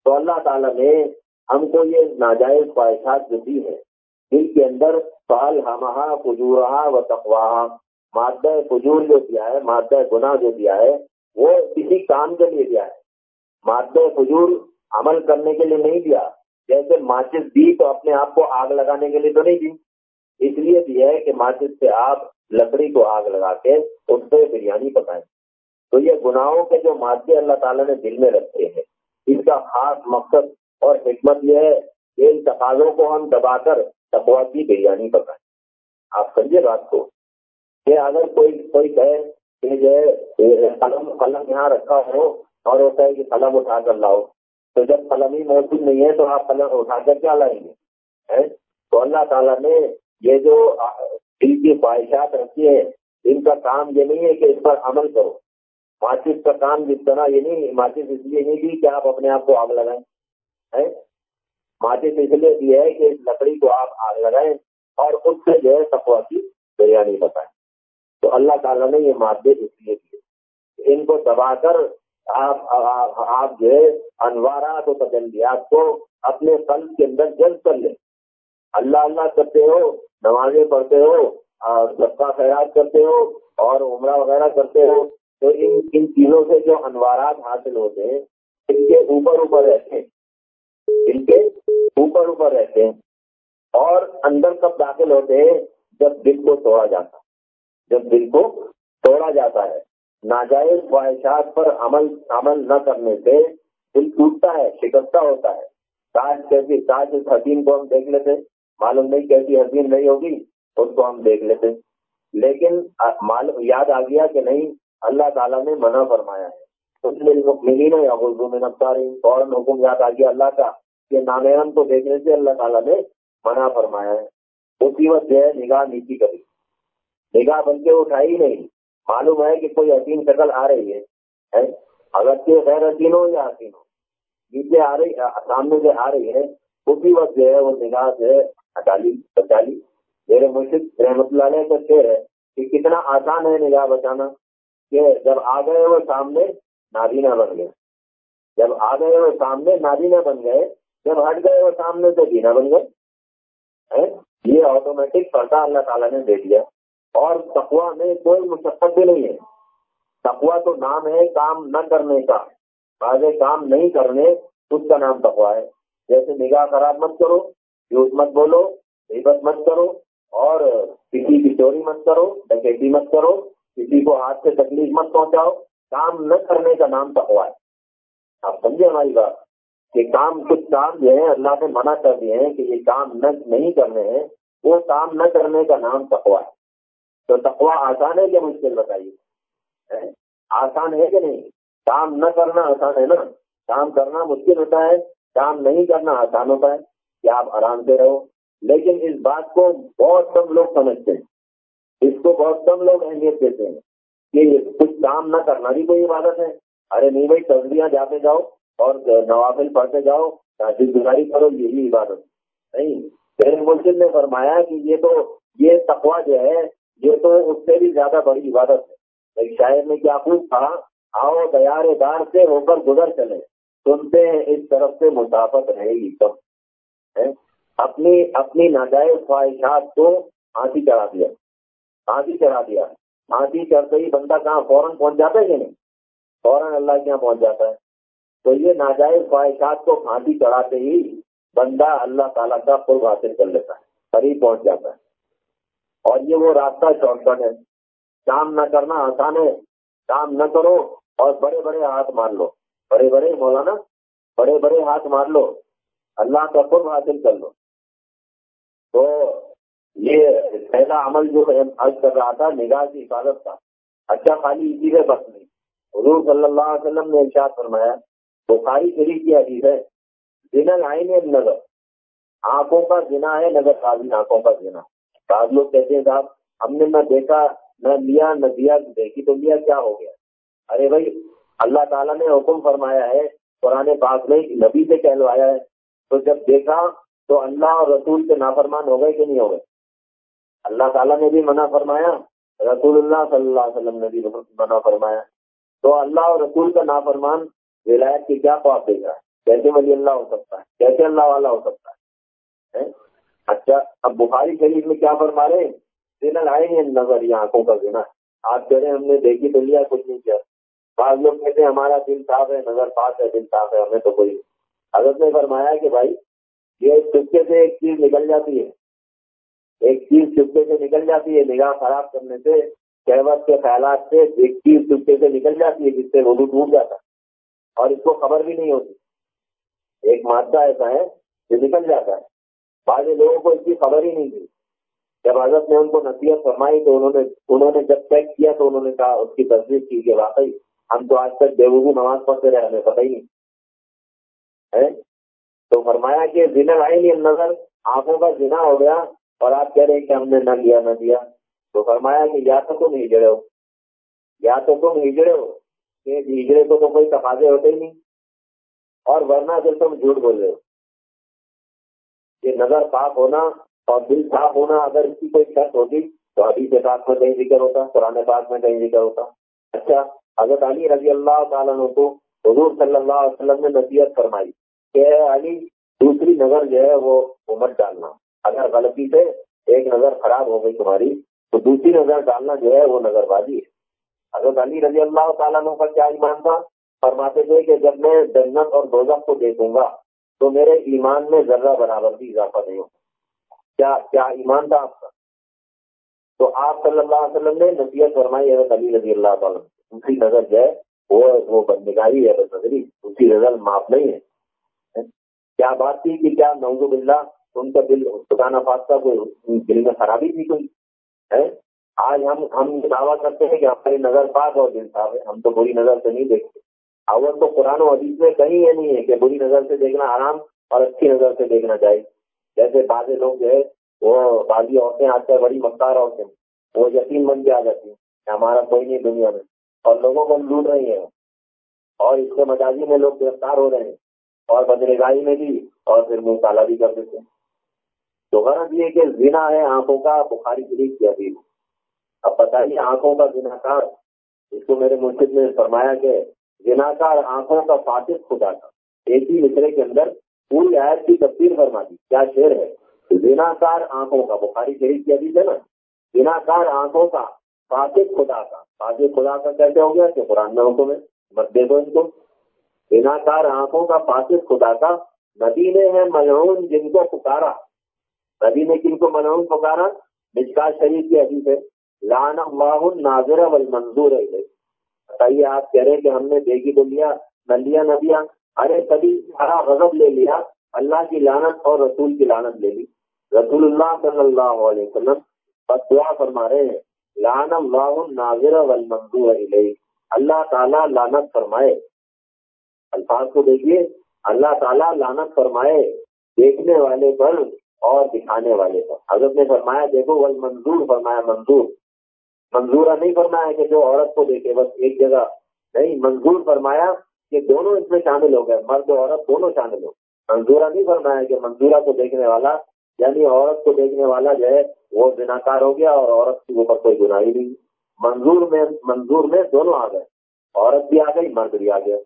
تو اللہ تعالیٰ نے ہم کو یہ ناجائز خواہشات جو دی ہے دل کے اندر فال ہمہ فجورہ و تقواہ مادہ فجور جو دیا ہے، مادہ گناہ جو دیا ہے، وہ کسی کام کے لیے دیا ہے۔ مادہ فجور عمل کرنے کے لیے نہیں دیا۔ جیسے ماچس دی تو اپنے آپ کو آگ لگانے کے لیے تو نہیں دی۔ اس لیے دیا ہے کہ ماچس سے آپ لکڑی کو آگ لگا کے اس سے بریانی پکائیں۔ تو یہ گناہوں کے جو مادے اللہ تعالیٰ نے دل میں رکھے ہیں، اس کا خاص مقصد اور حکمت یہ ہے کہ ان تقاضوں کو ہم دبا کر تقوا کی بریانی پکائیں۔ آپ سمجھے بات کو۔ کہ اگر کوئی کوئی کہے کہ جو ہے قلم قلم یہاں رکھا ہو اور وہ کہے کہ قلم اٹھا کر لاؤ۔ تو جب قلم ہی موجود نہیں ہے تو آپ قلم اٹھا کر کیا لائیں گے؟ تو اللہ تعالیٰ نے یہ جو دل کی خواہشات رکھی ہیں، ان کا کام یہ نہیں ہے کہ اس پر عمل کرو۔ ماچس کا کام جس طرح یہ نہیں ماچس اس لیے نہیں دی کہ آپ اپنے آپ کو آگ لگائیں۔ ماچس اس لیے دی ہے کہ اس لکڑی کو آپ آگ لگائیں اور اس سے جو ہے تقوا کی بریانی بتائیں۔ تو اللہ تعالیٰ نے یہ مادے اس لیے دیے۔ ان کو دبا کر آپ آپ جو ہے، انوارات و تجلیات کو اپنے قلب کے اندر جلد کر لیں۔ اللہ اللہ کرتے ہو، نمازیں پڑھتے ہو سب کا خیرات کرتے ہو، اور عمرہ وغیرہ کرتے ہو، تو ان ان چیزوں سے جو انوارات حاصل ہوتے ہیں، ان کے اوپر اوپر رہتے ہیں۔ ان کے اوپر اوپر رہتے ہیں۔ اور اندر کب داخل ہوتے ہیں؟ جب دل کو توڑا جاتا جب دل کو توڑا جاتا ہے۔ ناجائز خواہشات پر عمل عمل نہ کرنے سے دل ٹوٹتا ہے، شکستہ ہوتا ہے۔ تاج کیسی، تاج اس حسین کو ہم دیکھ لیتے، معلوم نہیں کیسی حسین نہیں ہوگی، اس کو ہم دیکھ لیتے۔ لیکن یاد آ گیا کہ نہیں، اللہ تعالیٰ نے منع فرمایا ہے۔ ملی نا یا اردو میں نفتاری فوراً حکم یاد آ گیا اللہ کا کہ نامحرم کو دیکھنے سے اللہ تعالیٰ نے منع فرمایا ہے۔ اسی وقت جو ہے، نگاہ نیچی کری۔ نگاہ بن کے اٹھائی نہیں۔ معلوم ہے کہ کوئی حسین شکل آ رہی ہے اگر کہ غیر حسین ہو یا حسین ہو۔ نیچے آ رہی سامنے سے آ رہی ہے۔ اسی وقت جو ہے، وہ نگاہ سے ہٹا لی بچا لی میرے مرشد رحمت اللہ علیہ کا شعر ہے کہ کتنا آسان ہے نگاہ بچانا کہ جب آ گئے وہ سامنے نابینا بن گئے۔ جب آ گئے وہ سامنے نابینا بن گئے۔ جب ہٹ گئے وہ سامنے سے بینا بن گئے۔ یہ آٹومیٹک پردہ اللہ تعالیٰ نے دے دیا۔ اور تقوا میں کوئی مشقت بھی نہیں ہے۔ تقوا تو نام ہے کام نہ کرنے کا۔ آگے کام نہیں کرنے اس کا نام تقوا ہے۔ جیسے نگاہ خراب مت کرو، جھوٹ مت بولو عبت مت کرو، اور کسی کی چوری مت کرو، ڈکیتی مت کرو، کسی کو ہاتھ سے تکلیف مت پہنچاؤ۔ کام نہ کرنے کا نام تقوا ہے۔ آپ سمجھے ہماری بات؟ کہ کام کچھ کام جو ہے اللہ نے منع کر دیے ہیں کہ یہ کام نہ نہیں کرنے ہیں۔ وہ کام نہ کرنے کا نام تقوا ہے۔ تو تقوا آسان ہے کہ مشکل بتائیے؟ آسان ہے کہ نہیں؟ کام نہ کرنا آسان ہے نا؟ کام کرنا مشکل ہوتا ہے، کام نہیں کرنا آسان ہوتا ہے، کہ آپ آرام سے رہو۔ لیکن اس بات کو بہت کم لوگ سمجھتے ہیں۔ اس کو بہت کم لوگ اہمیت دیتے ہیں کہ کچھ کام نہ کرنا بھی کوئی عبادت ہے۔ ارے نہیں بھائی تصویریاں جاتے جاؤ اور نوافل پڑھتے جاؤ گزاری کرو، یہی عبادت۔ نہیں میرے مرشد نے فرمایا کہ یہ تو یہ تقوا جو ہے یہ تو اس سے بھی زیادہ بڑی عبادت ہے۔ ایک شاعر نے کیا خوب کہا، آؤ دیار دار سے ہو کر گزر چلے سنتے ہیں اس طرف سے مسافت رہے گی کب اپنی اپنی ناجائز خواہشات کو ہاتھی چڑھا دیا۔ ہاتھی چڑھا دیا۔ ہاتھی چڑھتے ہی بندہ کہاں فوراً پہنچ جاتا ہے کہ نہیں؟ فوراً اللہ کے یہاں پہنچ جاتا ہے۔ تو یہ ناجائز خواہشات کو ہاتھی چڑھاتے ہی بندہ اللہ تعالیٰ کا قرب حاصل کر لیتا ہے، قریب پہنچ جاتا ہے۔ اور یہ وہ راستہ شارٹ کٹ ہے۔ کام نہ کرنا آسان ہے۔ کام نہ کرو اور بڑے بڑے ہاتھ مار لو۔ بڑے بڑے مولانا، بڑے بڑے ہاتھ مار لو۔ اللہ کا خود حاصل کر لو۔ تو یہ پہلا عمل جو عرض کر رہا تھا، نگاہ کی حفاظت کا۔ اچھا خالی اسی سے بس نہیں۔ حضور صلی اللہ علیہ وسلم نے ارشاد فرمایا، بخاری شریف کی حدیث ہے جنل آئین نظر آنکھوں کا جنا ہے، نظر قابل آنکھوں کا جنا بعض لوگ کہتے ہیں صاحب، ہم نے نہ دیکھا، نہ لیا، نہ دیا، دیکھی تو لیا، کیا ہو گیا؟ ارے بھائی، اللہ تعالیٰ نے حکم فرمایا ہے، قرآن پاک میں نبی سے کہلوایا ہے۔ تو جب دیکھا تو اللہ اور رسول سے نافرمان ہو گئے کہ نہیں ہو گئے؟ اللہ تعالیٰ نے بھی منع فرمایا، رسول اللہ صلی اللہ علیہ وسلم نے بھی منع فرمایا۔ تو اللہ اور رسول کا نافرمان ولایت کی کیا خواب دے گا کیسے ولی اللہ ہو سکتا ہے؟ کیسے اللہ والا ہو سکتا ہے؟ اچھا اب بخاری شریف میں کیا فرما رہے دن آئے گے نظر یہ آنکھوں کا دینا آپ کہہ رہے ہیں ہم نے دیکھی تو لیا، کچھ نہیں کیا۔ بعض لوگ کہتے ہیں ہمارا دل صاف ہے، نظر پاس ہے، دل صاف ہے، ہمیں تو کوئی۔ حضرت نے فرمایا کہ بھائی، یہ چپکے سے ایک چیز نکل جاتی ہے۔ ایک چیز چپکے سے نکل جاتی ہے، نگاہ خراب کرنے سے، کہوت کے خیالات سے، ایک چیز چپکے سے نکل جاتی ہے جس سے وضو ٹوٹ جاتا ہے۔ اور اس کو خبر بھی نہیں ہوتی۔ ایک مادہ ایسا ہے جو نکل جاتا ہے۔ بعض لوگوں کو اس کی خبر ہی نہیں تھی۔ جب حضرت نے ان کو نصیحت فرمائی تو انہوں نے انہوں نے جب چیک کیا تو انہوں نے کہا اس کی تصویر کی کہ واقعی ہم تو آج تک بےبو نماز پڑھتے رہے، ہمیں پتہ ہی نہیں۔ تو فرمایا کہ زنا آئی نظر آنکھوں کا زنا ہو گیا اور آپ کہہ رہے ہیں کہ ہم نے نہ لیا، نہ دیا۔ تو فرمایا کہ یا تو تم ہجڑے ہو، یا تو تم ہجڑے ہو۔ کہ ہجڑے کو تو کوئی تقاضے ہوتے ہی نہیں۔ اور ورنہ پھر تم جھوٹ بول رہے ہو۔ یہ نظر پاک ہونا اور دل صاف ہونا اگر اس کی کوئی شرط ہوتی تو ابھی کے ساتھ میں کہیں ذکر ہوتا پرانے پاک میں کہیں ذکر ہوتا۔ اچھا حضرت علی رضی اللہ تعالیٰ کو حضور صلی اللہ علیہ وسلم نے نصیحت فرمائی کہ علی، دوسری نظر جو ہے وہ مت ڈالنا۔ اگر غلطی سے ایک نظر خراب ہو گئی تمہاری تو دوسری نظر ڈالنا جو ہے وہ نظر بازی ہے۔ حضرت علی رضی اللہ تعالیٰ کا کیا ایمان تھا؟ فرماتے تھے کہ جب میں جنت اور دوزخ کو دیکھوں گا تو میرے ایمان میں ذرہ برابر بھی اضافہ نہیں ہوگا کیا کیا ایمان تھا آپ کا؟ تو آپ صلی اللہ علیہ وسلم نے نصیحت فرمائی حضرت علی رضی اللہ تعالیٰ دوسری نظر جو ہے، وہ وہ بندگاہی ہے نظری، دوسری نظر معاف نہیں ہے۔ کیا بات تھی کہ کیا نوز بلّہ ان کا دل خدانہ فاستہ کوئی دل میں خرابی تھی کوئی؟ ہے آج ہم ہم دعویٰ کرتے ہیں کہ ہماری نظر پاک اور دل صاف ہے، ہم تو بری نظر سے نہیں دیکھتے۔ اول تو قرآن و حدیث میں کہیں یہ نہیں ہے کہ بری نظر سے دیکھنا آرام اور اچھی نظر سے دیکھنا چاہیے جیسے بعض لوگ جو ہے، وہ بازی عورتیں آج کل بڑی مختار عورتیں وہ یقین بن کے آ جاتی ہیں کہ ہمارا کوئی نہیں دنیا میں۔ اور لوگوں کو لوٹ رہی ہیں۔ اور اس کے مزاجی میں لوگ گرفتار ہو رہے ہیں۔ اور بدرے گاہی میں بھی اور پھر منہ کالا بھی کر دیتے ہیں۔ تو غرض یہ کہ زنا ہے آنکھوں کا، بخاری شریف کی ابھی اب بتائیے آنکھوں کا زنا کار اس کو میرے مرشد نے فرمایا کہ زنا کار آنکھوں کا فاطف خدا تھا۔ ایک ہی مصرے کے اندر پوری آیت کی تفصیل فرما دی۔ کیا شعر ہے؟ زنا کار آنکھوں کا، بخاری شریف کی ابھی ہے نا؟ زنا کار آنکھوں کا فاطف خدا کا فاطف خدا کا کیسے ہو گیا کہ قرآن میں حکم ہے؟ مت دیکھو ان کو۔ زنا کار آنکھوں کا فاطف خدا کا ندی نے ہے ملعون جن کو پکارا۔ نبی نے کن کو منعون پکارا؟ مشکا شریف کی حدیث ہے۔ لان اللہ ناظر منظور ہے بتائیے، آپ کہہ رہے کہ ہم نے دیکھی تو لیا، نہ لیا نہ دیا ارے، کبھی سارا غضب لے لیا، اللہ کی لانت اور رسول کی لانت لے لی۔ رسول اللہ صلی اللہ علیہ وسلم بس دعا فرما رہے ہیں لان اللہ ناظر علیہ اللہ تعالیٰ لانت فرمائے۔ الفاظ کو دیکھیے، اللہ تعالیٰ لانت فرمائے دیکھنے والے پر اور دکھانے والے کو حضرت نے فرمایا، دیکھو وہ منظور فرمایا منظور منظورہ نہیں فرمایا کہ جو عورت کو دیکھے، بس ایک جگہ نہیں، منظور فرمایا کہ دونوں اس میں شامل ہو گئے، مرد عورت دونوں شامل ہو۔ منظورہ نہیں فرمایا کہ منظورہ کو دیکھنے والا یعنی عورت کو دیکھنے والا جو ہے، وہ بناکار ہو گیا اور عورت کے اوپر کوئی گناہی نہیں۔ منظور میں منظور میں دونوں آ گئے۔ عورت بھی آ گئی، مرد بھی آ گیا۔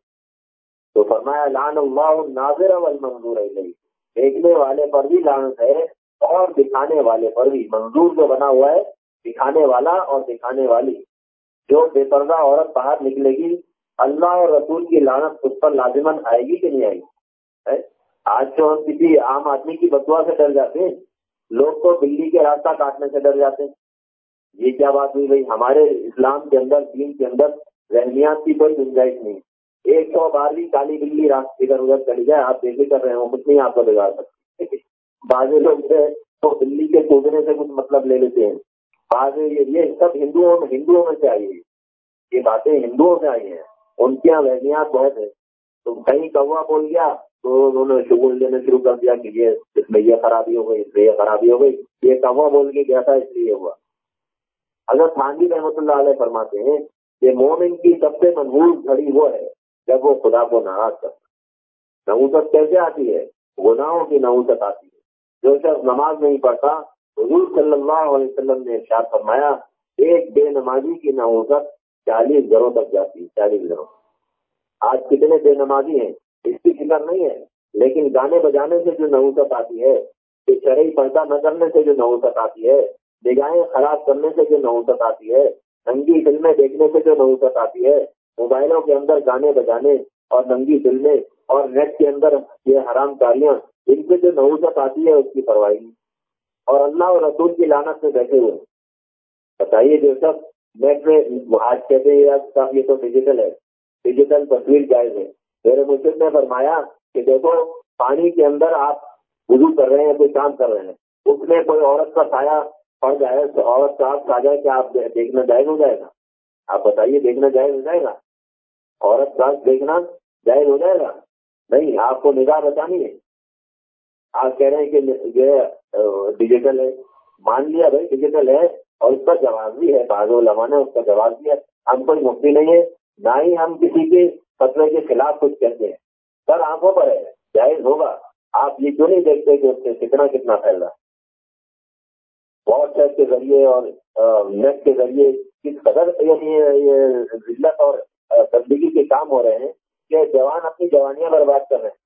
تو فرمایا لان اللہ ناظر منظور ہے دیکھنے والے پر بھی لانت ہے اور دکھانے والے پر بھی۔ منظور جو بنا ہوا ہے دکھانے والا اور دکھانے والی۔ جو بے پردہ عورت باہر نکلے گی، اللہ اور رسول کی لانت اس پر لازمن آئے گی کہ نہیں آئے گی؟ آج تو ہم کسی عام آدمی کی بدوا سے ڈر جاتے ہیں۔ لوگ تو بلی کے راستہ کاٹنے سے ڈر جاتے ہیں۔ یہ کیا بات ہوئی بھائی؟ ہمارے اسلام کے اندر، دین کے اندر رحمیات کی کوئی گنجائش نہیں۔ ایک سو بارہویں کالی بلی ادھر ادھر چلی جائے، آپ دیکھے کر رہے ہو کچھ نہیں آپ کو بگاڑ سکتے۔ بعض لوگ تو بلی کے کودنے سے کچھ مطلب لے لیتے ہیں۔ بعض یہ سب ہندوؤں میں ہندوؤں میں سے آئی ہے۔ یہ باتیں ہندوؤں سے آئی ہیں۔ ان کے یہاں وحمیات بہت ہے تو کہیں کوا بول گیا۔ تو انہوں نے شگول دینا شروع کر دیا کہ یہ اس میں یہ خرابی ہو گئی، اس میں یہ خرابی ہو گئی۔ یہ کوا بول کے گیا تھا اس لیے ہوا۔ اگر خانگی رحمۃ اللہ علیہ فرماتے ہیں کہ مومن کی سب سے منہور گھڑی وہ ہے جب وہ خدا کو ناراض کرتا نوسط کیسے آتی ہے؟ گناہوں کی نوسط آتی ہے۔ جو شخص نماز نہیں پڑھتا حضور صلی اللہ علیہ وسلم نے ارشاد فرمایا، ایک بے نمازی کی نوسط چالیس گھروں تک جاتی ہے، چالیس گھروں۔ آج کتنے بے نمازی ہیں؟ اس کی فکر نہیں ہے، لیکن گانے بجانے سے جو نوسط آتی ہے شرعی پردہ نہ کرنے سے جو نوسط آتی ہے، نگاہیں خراب کرنے سے جو نوسط آتی ہے، ننگی فلمیں دیکھنے سے جو نوسط آتی ہے، موبائلوں کے اندر گانے بجانے اور ننگی فلمیں اور نیٹ کے اندر یہ حرام کاریاں، ان سے جو نوزت آتی ہے، اس کی پرواہی اور اللہ اور رسول کی لانت سے بیٹھے ہوئے بتائیے جو سب نیٹ میں آج کہتے ہیں، یہ تو ڈیجیٹل ہے۔ ڈیجیٹل تصویر جائز ہے۔ میرے مجھے نے فرمایا کہ دیکھو، پانی کے اندر آپ وضو کر رہے ہیں، کوئی کام کر رہے ہیں۔ اس میں کوئی عورت کا سایہ پڑ جائے عورت کا آپ آ جائے کہ آپ دیکھنا جائز ہو جائے گا۔ آپ بتائیے، دیکھنا جائز ہو جائے گا؟ عورت کا دیکھنا جائز ہو جائے گا؟ نہیں، آپ کو نگاہ بچانی ہے۔ آپ کہہ رہے ہیں کہ یہ ڈیجیٹل ہے۔ مان لیا بھائی ڈیجیٹل ہے اور اس کا جواب بھی ہے۔ بعض علماء نے اس کا جواب دیا۔ ہم کوئی مفتی نہیں ہے نہ ہی ہم کسی کے خطرے کے خلاف کچھ کہتے ہیں۔ سر آنکھوں پر ہے، جائز ہوگا۔ آپ یہ کیوں نہیں دیکھتے کہ اس سے کتنا کتنا پھیل رہا واٹس ایپ کے ذریعے اور نیٹ کے ذریعے کس قدر یعنی یہ ذلت اور گندگی کے کام ہو رہے ہیں کہ جوان اپنی جوانیاں برباد کر رہے ہیں۔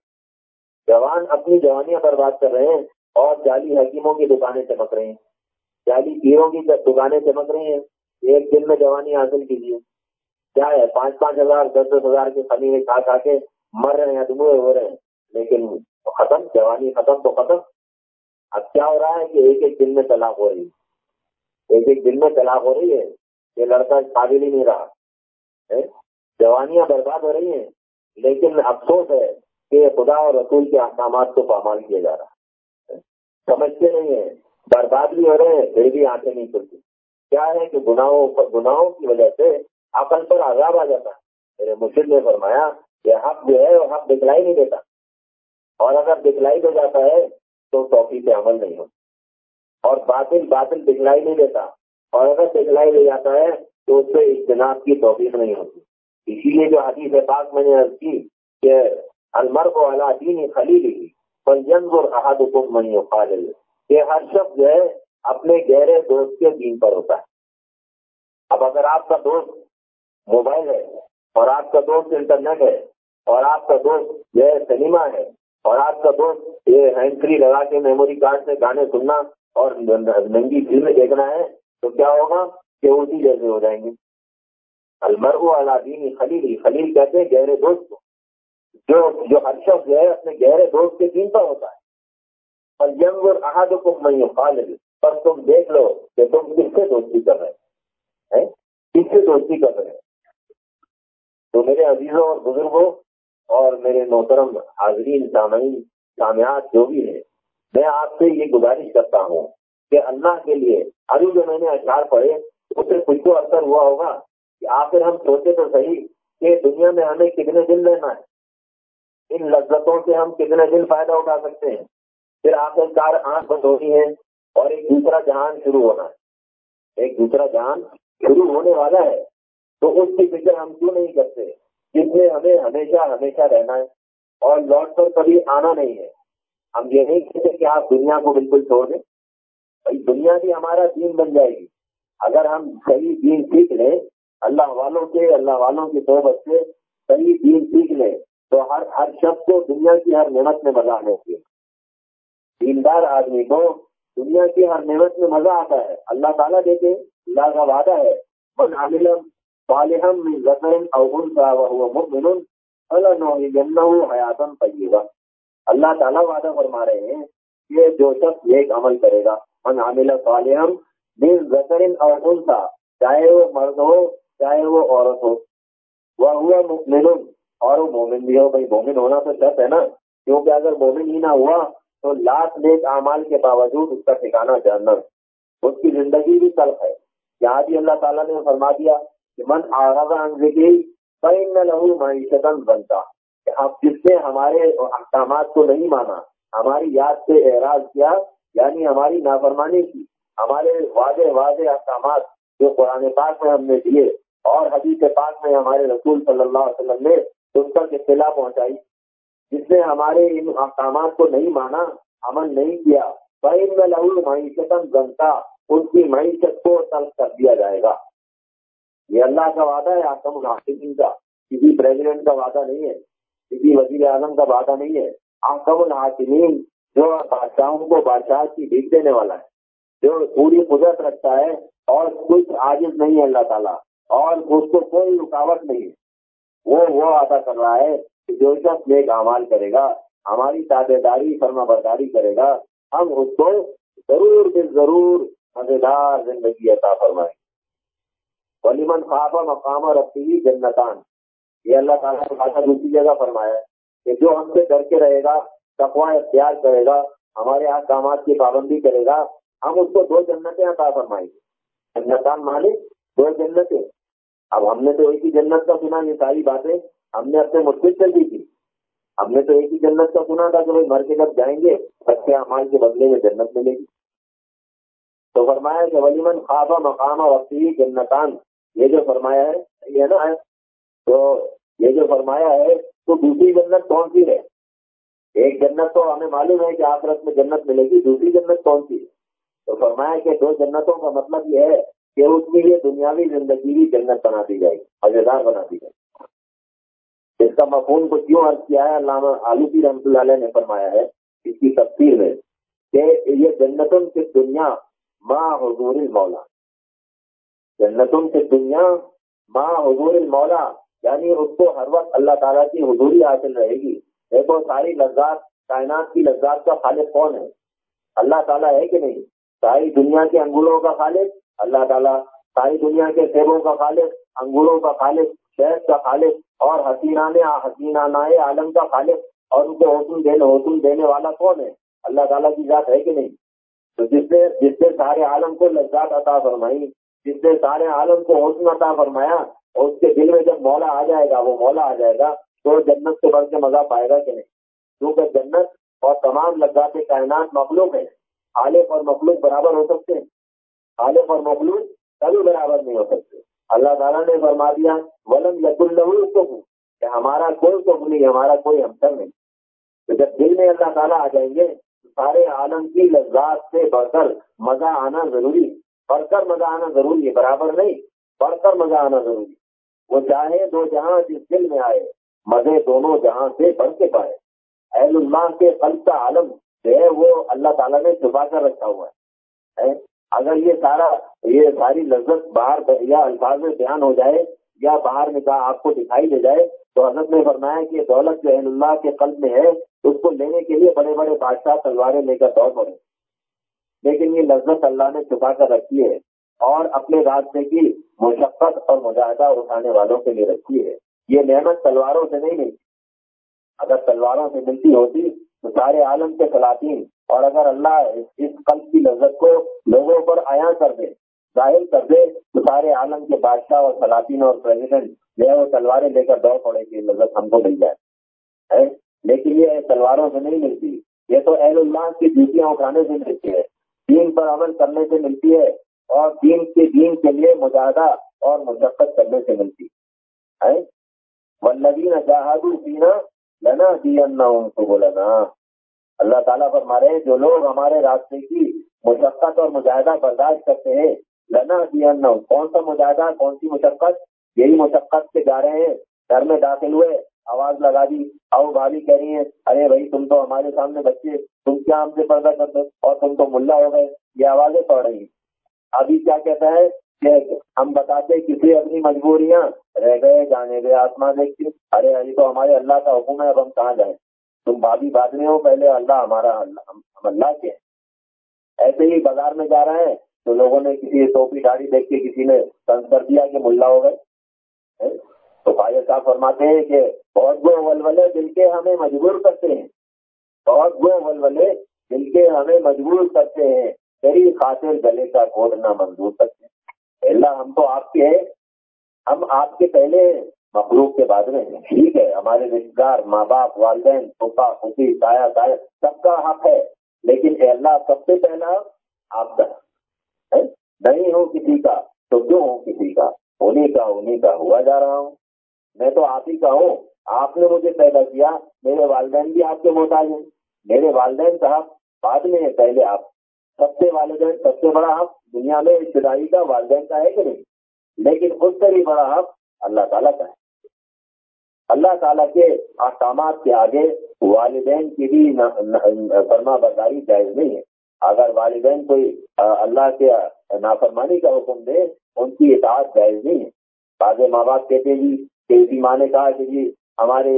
جوان اپنی جوانیاں برباد کر رہے ہیں اور جعلی حکیموں کی دکانیں چمک رہی ہیں۔ جعلی پیروں کی دکانیں چمک رہی ہیں۔ ایک دن میں جوانی حاصل کیجیے۔ کیا ہے؟ پانچ پانچ ہزار، دس دس ہزار کے خمیرے کھا کھا کے مر رہے ہیں دموئے ہو رہے ہیں۔ لیکن ختم، جوانی ختم تو ختم۔ اب کیا ہو رہا ہے کہ ایک ایک دن میں طلاق ہو رہی ہے۔ ایک ایک دن میں طلاق ہو رہی ہے۔ یہ لڑکا قابل ہی نہیں رہا۔ جوانیاں برباد ہو رہی ہیں۔ لیکن افسوس ہے کہ خدا اور رسول کے احکامات کو پامال کیا جا رہا ہے۔ سمجھتے نہیں ہیں، برباد بھی ہو رہے ہیں، پھر بھی آنکھیں نہیں کھلتی۔ کیا ہے کہ گناہوں پر، گناہوں کی وجہ سے عقل پر عذاب آ جاتا ہے؟ میرے مسلم نے فرمایا کہ حق جو ہے وہ حق دکھلائی نہیں دیتا۔ اور اگر دکھلائی دے جاتا ہے تو توفیق پہ عمل نہیں ہوتا اور باطل باطل دکھلائی نہیں دیتا۔ اور اگر دکھلائی دے جاتا ہے تو اس سے اجتناب کی توفیق نہیں ہوتی۔ اسی لیے جو حدیث پاک میں نے عرض کی کہ المر کو اللہ دین خلیل پر جنگ اور احد یہ ہر شخص جو ہے، اپنے گہرے دوست کے دین پر ہوتا ہے۔ اب اگر آپ کا دوست موبائل ہے، اور آپ کا دوست انٹرنیٹ ہے، اور آپ کا دوست جو ہے سنیما ہے، اور آپ کا دوست یہ ہینڈ فری لگا کے میموری کارڈ سے گانے سننا اور ننگی فلمیں دیکھنا ہے، تو کیا ہوگا؟ کہ اسی جیسے ہو جائیں گے۔ المرو دین خلیل خلیل کہتے ہیں گہرے دوست کو۔ جو جو ہر شخص جو ہے اپنے گہرے دوست کے دین پر ہوتا ہے۔ اور جنگ اور احد کو میں خال پر تم دیکھ لو کہ تم کس سے دوستی کر رہے ہیں۔ کس سے دوستی کر رہے ہیں؟ تو میرے عزیزوں اور بزرگوں اور میرے محترم حاضرین، سامعین سامیات جو بھی ہیں، میں آپ سے یہ گزارش کرتا ہوں کہ اللہ کے لیے ابھی جو میں نے اشعار پڑھے، اس سے کچھ تو اثر ہوا ہوگا کہ آخر ہم سوچے تو صحیح کہ دنیا میں ہمیں کتنے دن رہنا ہے۔ ان لذتوں سے ہم کتنے دن فائدہ اٹھا سکتے ہیں۔ پھر آخر کار آنکھ بند ہونی ہے اور ایک دوسرا جہان شروع ہونا ہے۔ ایک دوسرا جہان شروع ہونے والا ہے۔ تو اس کی فکر ہم کیوں نہیں کرتے؟ جس میں ہمیں ہمیشہ ہمیشہ رہنا ہے اور لوٹ کر کبھی آنا نہیں ہے۔ ہم یہ نہیں کہتے کہ آپ دنیا کو بالکل چھوڑ دیں۔ بھائی، دنیا بھی ہمارا دین بن جائے گی۔ اگر ہم صحیح دین سیکھ لیں، اللہ والوں کے، اللہ والوں کی صحبت سے صحیح دین سیکھ لیں تو ہر ہر شخص کو دنیا کی ہر نعمت میں مزہ آنے کے دیندار آدمی کو دنیا کی ہر نعمت میں مزہ آتا ہے۔ اللہ تعالیٰ دیتے اللہ کا وعدہ ہے۔ حیاتن طیبہ اللہ تعالیٰ وعدہ فرما رہے ہیں کہ جو شخص ایک عمل کرے گا۔ من عامل صالحم من ذکر او انثى چاہے وہ مرد ہو، چاہے وہ عورت ہو۔ وہ ہوا مؤمن۔ اور وہ مومن بھی ہو بھائی مومن ہونا تو شرط ہے نا۔ کیونکہ اگر مومن ہی نہ ہوا تو لاکھ نیک اعمال کے باوجود اس کا ٹھکانا جاننا اس کی زندگی بھی تلخ ہے۔ یہاں بھی اللہ تعالیٰ نے فرما دیا کہ من ذکری لہو معیشت بنتا اب جس نے ہمارے احکامات کو نہیں مانا، ہماری یاد سے اعراض کیا یعنی ہماری نافرمانی کی، ہمارے واضح واضح احکامات جو قرآن پاک میں ہم نے دیے اور حدیث پاک میں ہمارے رسول صلی اللہ علیہ وسلم نے ان پر اطلاع پہنچائی۔ جس نے ہمارے ان احکامات کو نہیں مانا، عمل نہیں کیا بین میں لہو معیشت بنتا ان کی معیشت کو تلک کر دیا جائے گا۔ یہ اللہ کا وعدہ ہے آسم الحاصین کا۔ کسی پریزیڈنٹ کا وعدہ نہیں ہے، کسی وزیر اعظم کا وعدہ نہیں ہے۔ آسم الحاصمین جو بادشاہوں کو بادشاہ کی بھیک دینے والا ہے، جو پوری قدرت رکھتا ہے، اور کچھ عاجز نہیں ہے اللہ تعالیٰ، اور اس کو کوئی رکاوٹ نہیں ہے۔ وہ وہ ادا کر رہا ہے کہ جو شخص نیک اعمال کرے گا، ہماری تابے داری، فرما برداری کرے گا، ہم اس کو ضرور بے ضرور مزیدار زندگی عطا فرمائیں ولیمن خواب مقام رفتی جنتان۔ یہ اللہ تعالیٰ نے بھاشا دوسری جگہ فرمایا ہے کہ جو ہم سے ڈر کے رہے گا تقوا اختیار کرے گا، ہمارے احکامات کی پابندی کرے گا، ہم اس کو دو جنتیں عطا فرمائیں گے۔ جنتان مالک، دو جنتیں۔ اب ہم نے تو ایک ہی جنت کا سنا یہ ساری باتیں ہم نے اپنے مشکل سے دی تھی۔ ہم نے تو ایک ہی جنت کا سنا تھا کہ بھائی مر کے جب جائیں گے بچے امال کے بدلے میں جنت ملے گی۔ تو فرمایا کہ ولیمن خوابہ مقام وقتی جنتان۔ یہ جو فرمایا ہے یہ ہے نا؟ تو یہ جو فرمایا ہے، تو دوسری جنت کون سی ہے؟ ایک جنت تو ہمیں معلوم ہے کہ آخرت میں جنت ملے گی، دوسری جنت کون سی ہے؟ تو فرمایا کہ دو جنتوں کا مطلب یہ ہے کہ اس کے لیے دنیاوی زندگی بھی جنت بنا دی جائے گی، مزیدار بنا دی جائے گی۔ اس کا مفہوم کو کیوں عرض کیا ہے، علامہ آلوسی رحمۃ اللہ علیہ نے فرمایا ہے، اس کی تفصیل میں، کہ یہ جنتوں کی دنیا ماں حضور مولا جنتوں کی دنیا ماں حضور مولا یعنی اس کو ہر وقت اللہ تعالیٰ کی حضوری حاصل رہے گی۔ دیکھو، ساری لذات، کائنات کی لذات کا خالق کون ہے؟ اللہ تعالیٰ ہے کہ نہیں؟ ساری دنیا کے انگوروں کا خالق اللہ تعالیٰ ساری دنیا کے سیبوں کا خالق، انگوروں کا خالق شہد کا خالق اور حسینہ نے عالم کا خالق اور ان کو حسن دینے حسن دینے والا کون ہے؟ اللہ تعالیٰ کی ذات ہے کہ نہیں؟ تو جس سے جس سے سارے عالم کو لذات عطا فرمائی، جس سے سارے عالم کو حسن عطا فرمایا اور اس کے دل میں جب مولا آ جائے گا، وہ مولا آ جائے گا، تو جنت سے بڑھ کے مزہ پائے گا کہ نہیں؟ کیونکہ جنت اور تمام لذات کائنات مخلوق ہیں عالف اور مخلوق برابر ہو سکتے ہیں۔ عالف اور مخلوق کبھی برابر نہیں ہو سکتے۔ اللہ تعالیٰ نے فرما دیا، ولم یق اللہ کہ ہمارا کوئی تو نہیں، ہمارا کوئی ہمسر نہیں۔ تو جب دل میں اللہ تعالیٰ آ جائیں گے، تو سارے عالم کی لذات سے بڑھ کر مزہ آنا ضروری بڑھ کر مزہ آنا ضروری ہے، برابر نہیں، بڑھ کر مزہ آنا ضروری وہ چاہے دو جہاں جس دل میں آئے، مزے دونوں جہاں سے بڑھ کے پائے۔ اہل اللہ کے قلب کا عالم جو ہے، وہ اللہ تعالیٰ نے چھپا کر رکھا ہوا ہے۔ اگر یہ سارا یہ ساری لذت باہر یا الفاظ میں بیان ہو جائے یا باہر نکاح آپ کو دکھائی دے جائے، تو حضرت نے فرمایا کہ دولت جو اللہ کے قلب میں ہے، اس کو لینے کے لیے بڑے بڑے بادشاہ تلواریں لے کر دوڑ پڑے۔ لیکن یہ لذت اللہ نے چھپا کر رکھی ہے اور اپنے راستے کی مشقت اور مجاہدہ اٹھانے والوں کے لیے رکھی ہے۔ یہ نعمت تلواروں سے نہیں ملتی۔ اگر تلواروں سے ملتی ہوتی تو سارے عالم کے سلاطین اور اگر اللہ اس قلب کی لذت کو لوگوں پر آیا کر دے، ظاہر کر دے، تو سارے عالم کے بادشاہ اور سلاطین اور پریزیڈنٹ جو ہے وہ تلواریں لے کر دوڑ پڑے کی لذت ہم کو مل جائے۔ لیکن یہ تلواروں سے نہیں ملتی۔ یہ تو اہل اللہ کی ڈیوٹیاں اٹھانے سے ملتی ہے۔ دین پر عمل کرنے سے ملتی ہے اور دین کے دین کے لیے مجاہدہ اور مشقت کرنے سے ملتی ہے۔ ولدین جہاد لنا دین کو بولنا اللہ تعالیٰ پر مارے جو لوگ ہمارے راستے کی مشقت اور مجاہدہ برداشت کرتے ہیں لنا دین کون سا مجاہدہ، کون سی مشقت؟ یہی مشقت سے جا رہے ہیں۔ گھر میں داخل ہوئے، آواز لگا دی او بھالی کہہ رہی ہے ارے بھائی، تم تو ہمارے سامنے بچے، تم کیا ہم سے پردہ کرتے اور تم تو ملا ہو گئے، یہ آوازیں پڑ رہی ہیں۔ ابھی کیا کہتا ہے؟ ہم بتاتے کسی اپنی مجبوریاں رہ گئے، جانے گئے آسمان دیکھتے ارے ابھی تو ہمارے اللہ کا حکم ہے، اب ہم کہاں جائیں؟ تم بھابھی بعد میں ہو، پہلے اللہ ہمارا ہم اللہ کے ایسے ہی بازار میں جا رہے ہیں، تو لوگوں نے کسی ٹوپی داڑھی دیکھ کے کسی نے تنگ کر دیا کہ ملا ہو گئے۔ تو بھائی صاحب فرماتے ہیں کہ بہت گو ولولے دل کے ہمیں مجبور کرتے ہیں۔ بہت گو ولولے دل کے ہمیں مجبور کرتے ہیں۔ تیری خاطر گلے کا کوڈ نہ منظور کرتے ہیں۔ اللہ ہم تو آپ کے ہیں۔ ہم آپ کے پہلے مخلوق کے بعد میں ٹھیک ہے، ہمارے رشتے دار ماں باپ، والدین پھوپا پھوپھی، تایا تایا، سب کا حق ہے۔ لیکن اے اللہ، سب سے پہلا آپ کا۔ نہیں ہوں کسی کا، تو کیوں ہوں کسی کا؟ انہیں کا انہیں کا ہوا جا رہا ہوں۔ میں تو آپ ہی کا ہوں۔ آپ نے مجھے پیدا کیا۔ میرے والدین بھی آپ کے محتاج ہیں۔ میرے والدین صاحب بعد میں پہلے آپ۔ سب سے والدین، سب سے بڑا حق دنیا میں ابتدائی کا والدین کا ہے کہ نہیں؟ لیکن اس سے بھی بڑا حق اللہ تعالیٰ کا ہے۔ اللہ تعالیٰ کے احکامات کے آگے والدین کی بھی فرما برداری جائز نہیں ہے۔ اگر والدین کوئی اللہ کے نافرمانی کا حکم دے، ان کی اطاعت جائز نہیں ہے۔ بعض ماں باپ کہتے جی کہ جی ماں نے کہا کہ جی ہمارے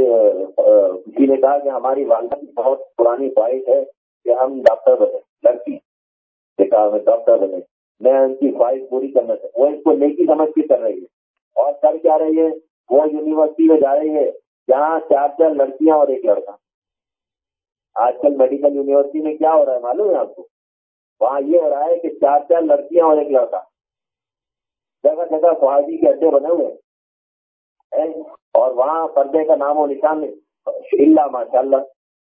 کسی جی نے کہا کہ ہماری والدہ کی بہت پرانی خواہش ہے کہ ہم ڈاکٹر بنے، لڑکی۔ دیکھا ہمیں ڈاکٹر بنے میں ان کی خواہش پوری کرنا چاہتا وہ اس کو نیکی سمجھ کے کر رہی ہے۔ اور کر کیا رہی ہے؟ وہ یونیورسٹی میں جا رہی ہے جہاں چار چار لڑکیاں اور ایک لڑکا۔ آج کل میڈیکل یونیورسٹی میں کیا ہو رہا ہے معلوم ہے آپ کو؟ وہاں یہ ہو رہا ہے کہ چار چار لڑکیاں اور ایک لڑکا۔ جگہ جگہ خواہشی کے اڈے بنے ہوئے اور وہاں پردے کا نام و نشان اللہ ماشاء اللہ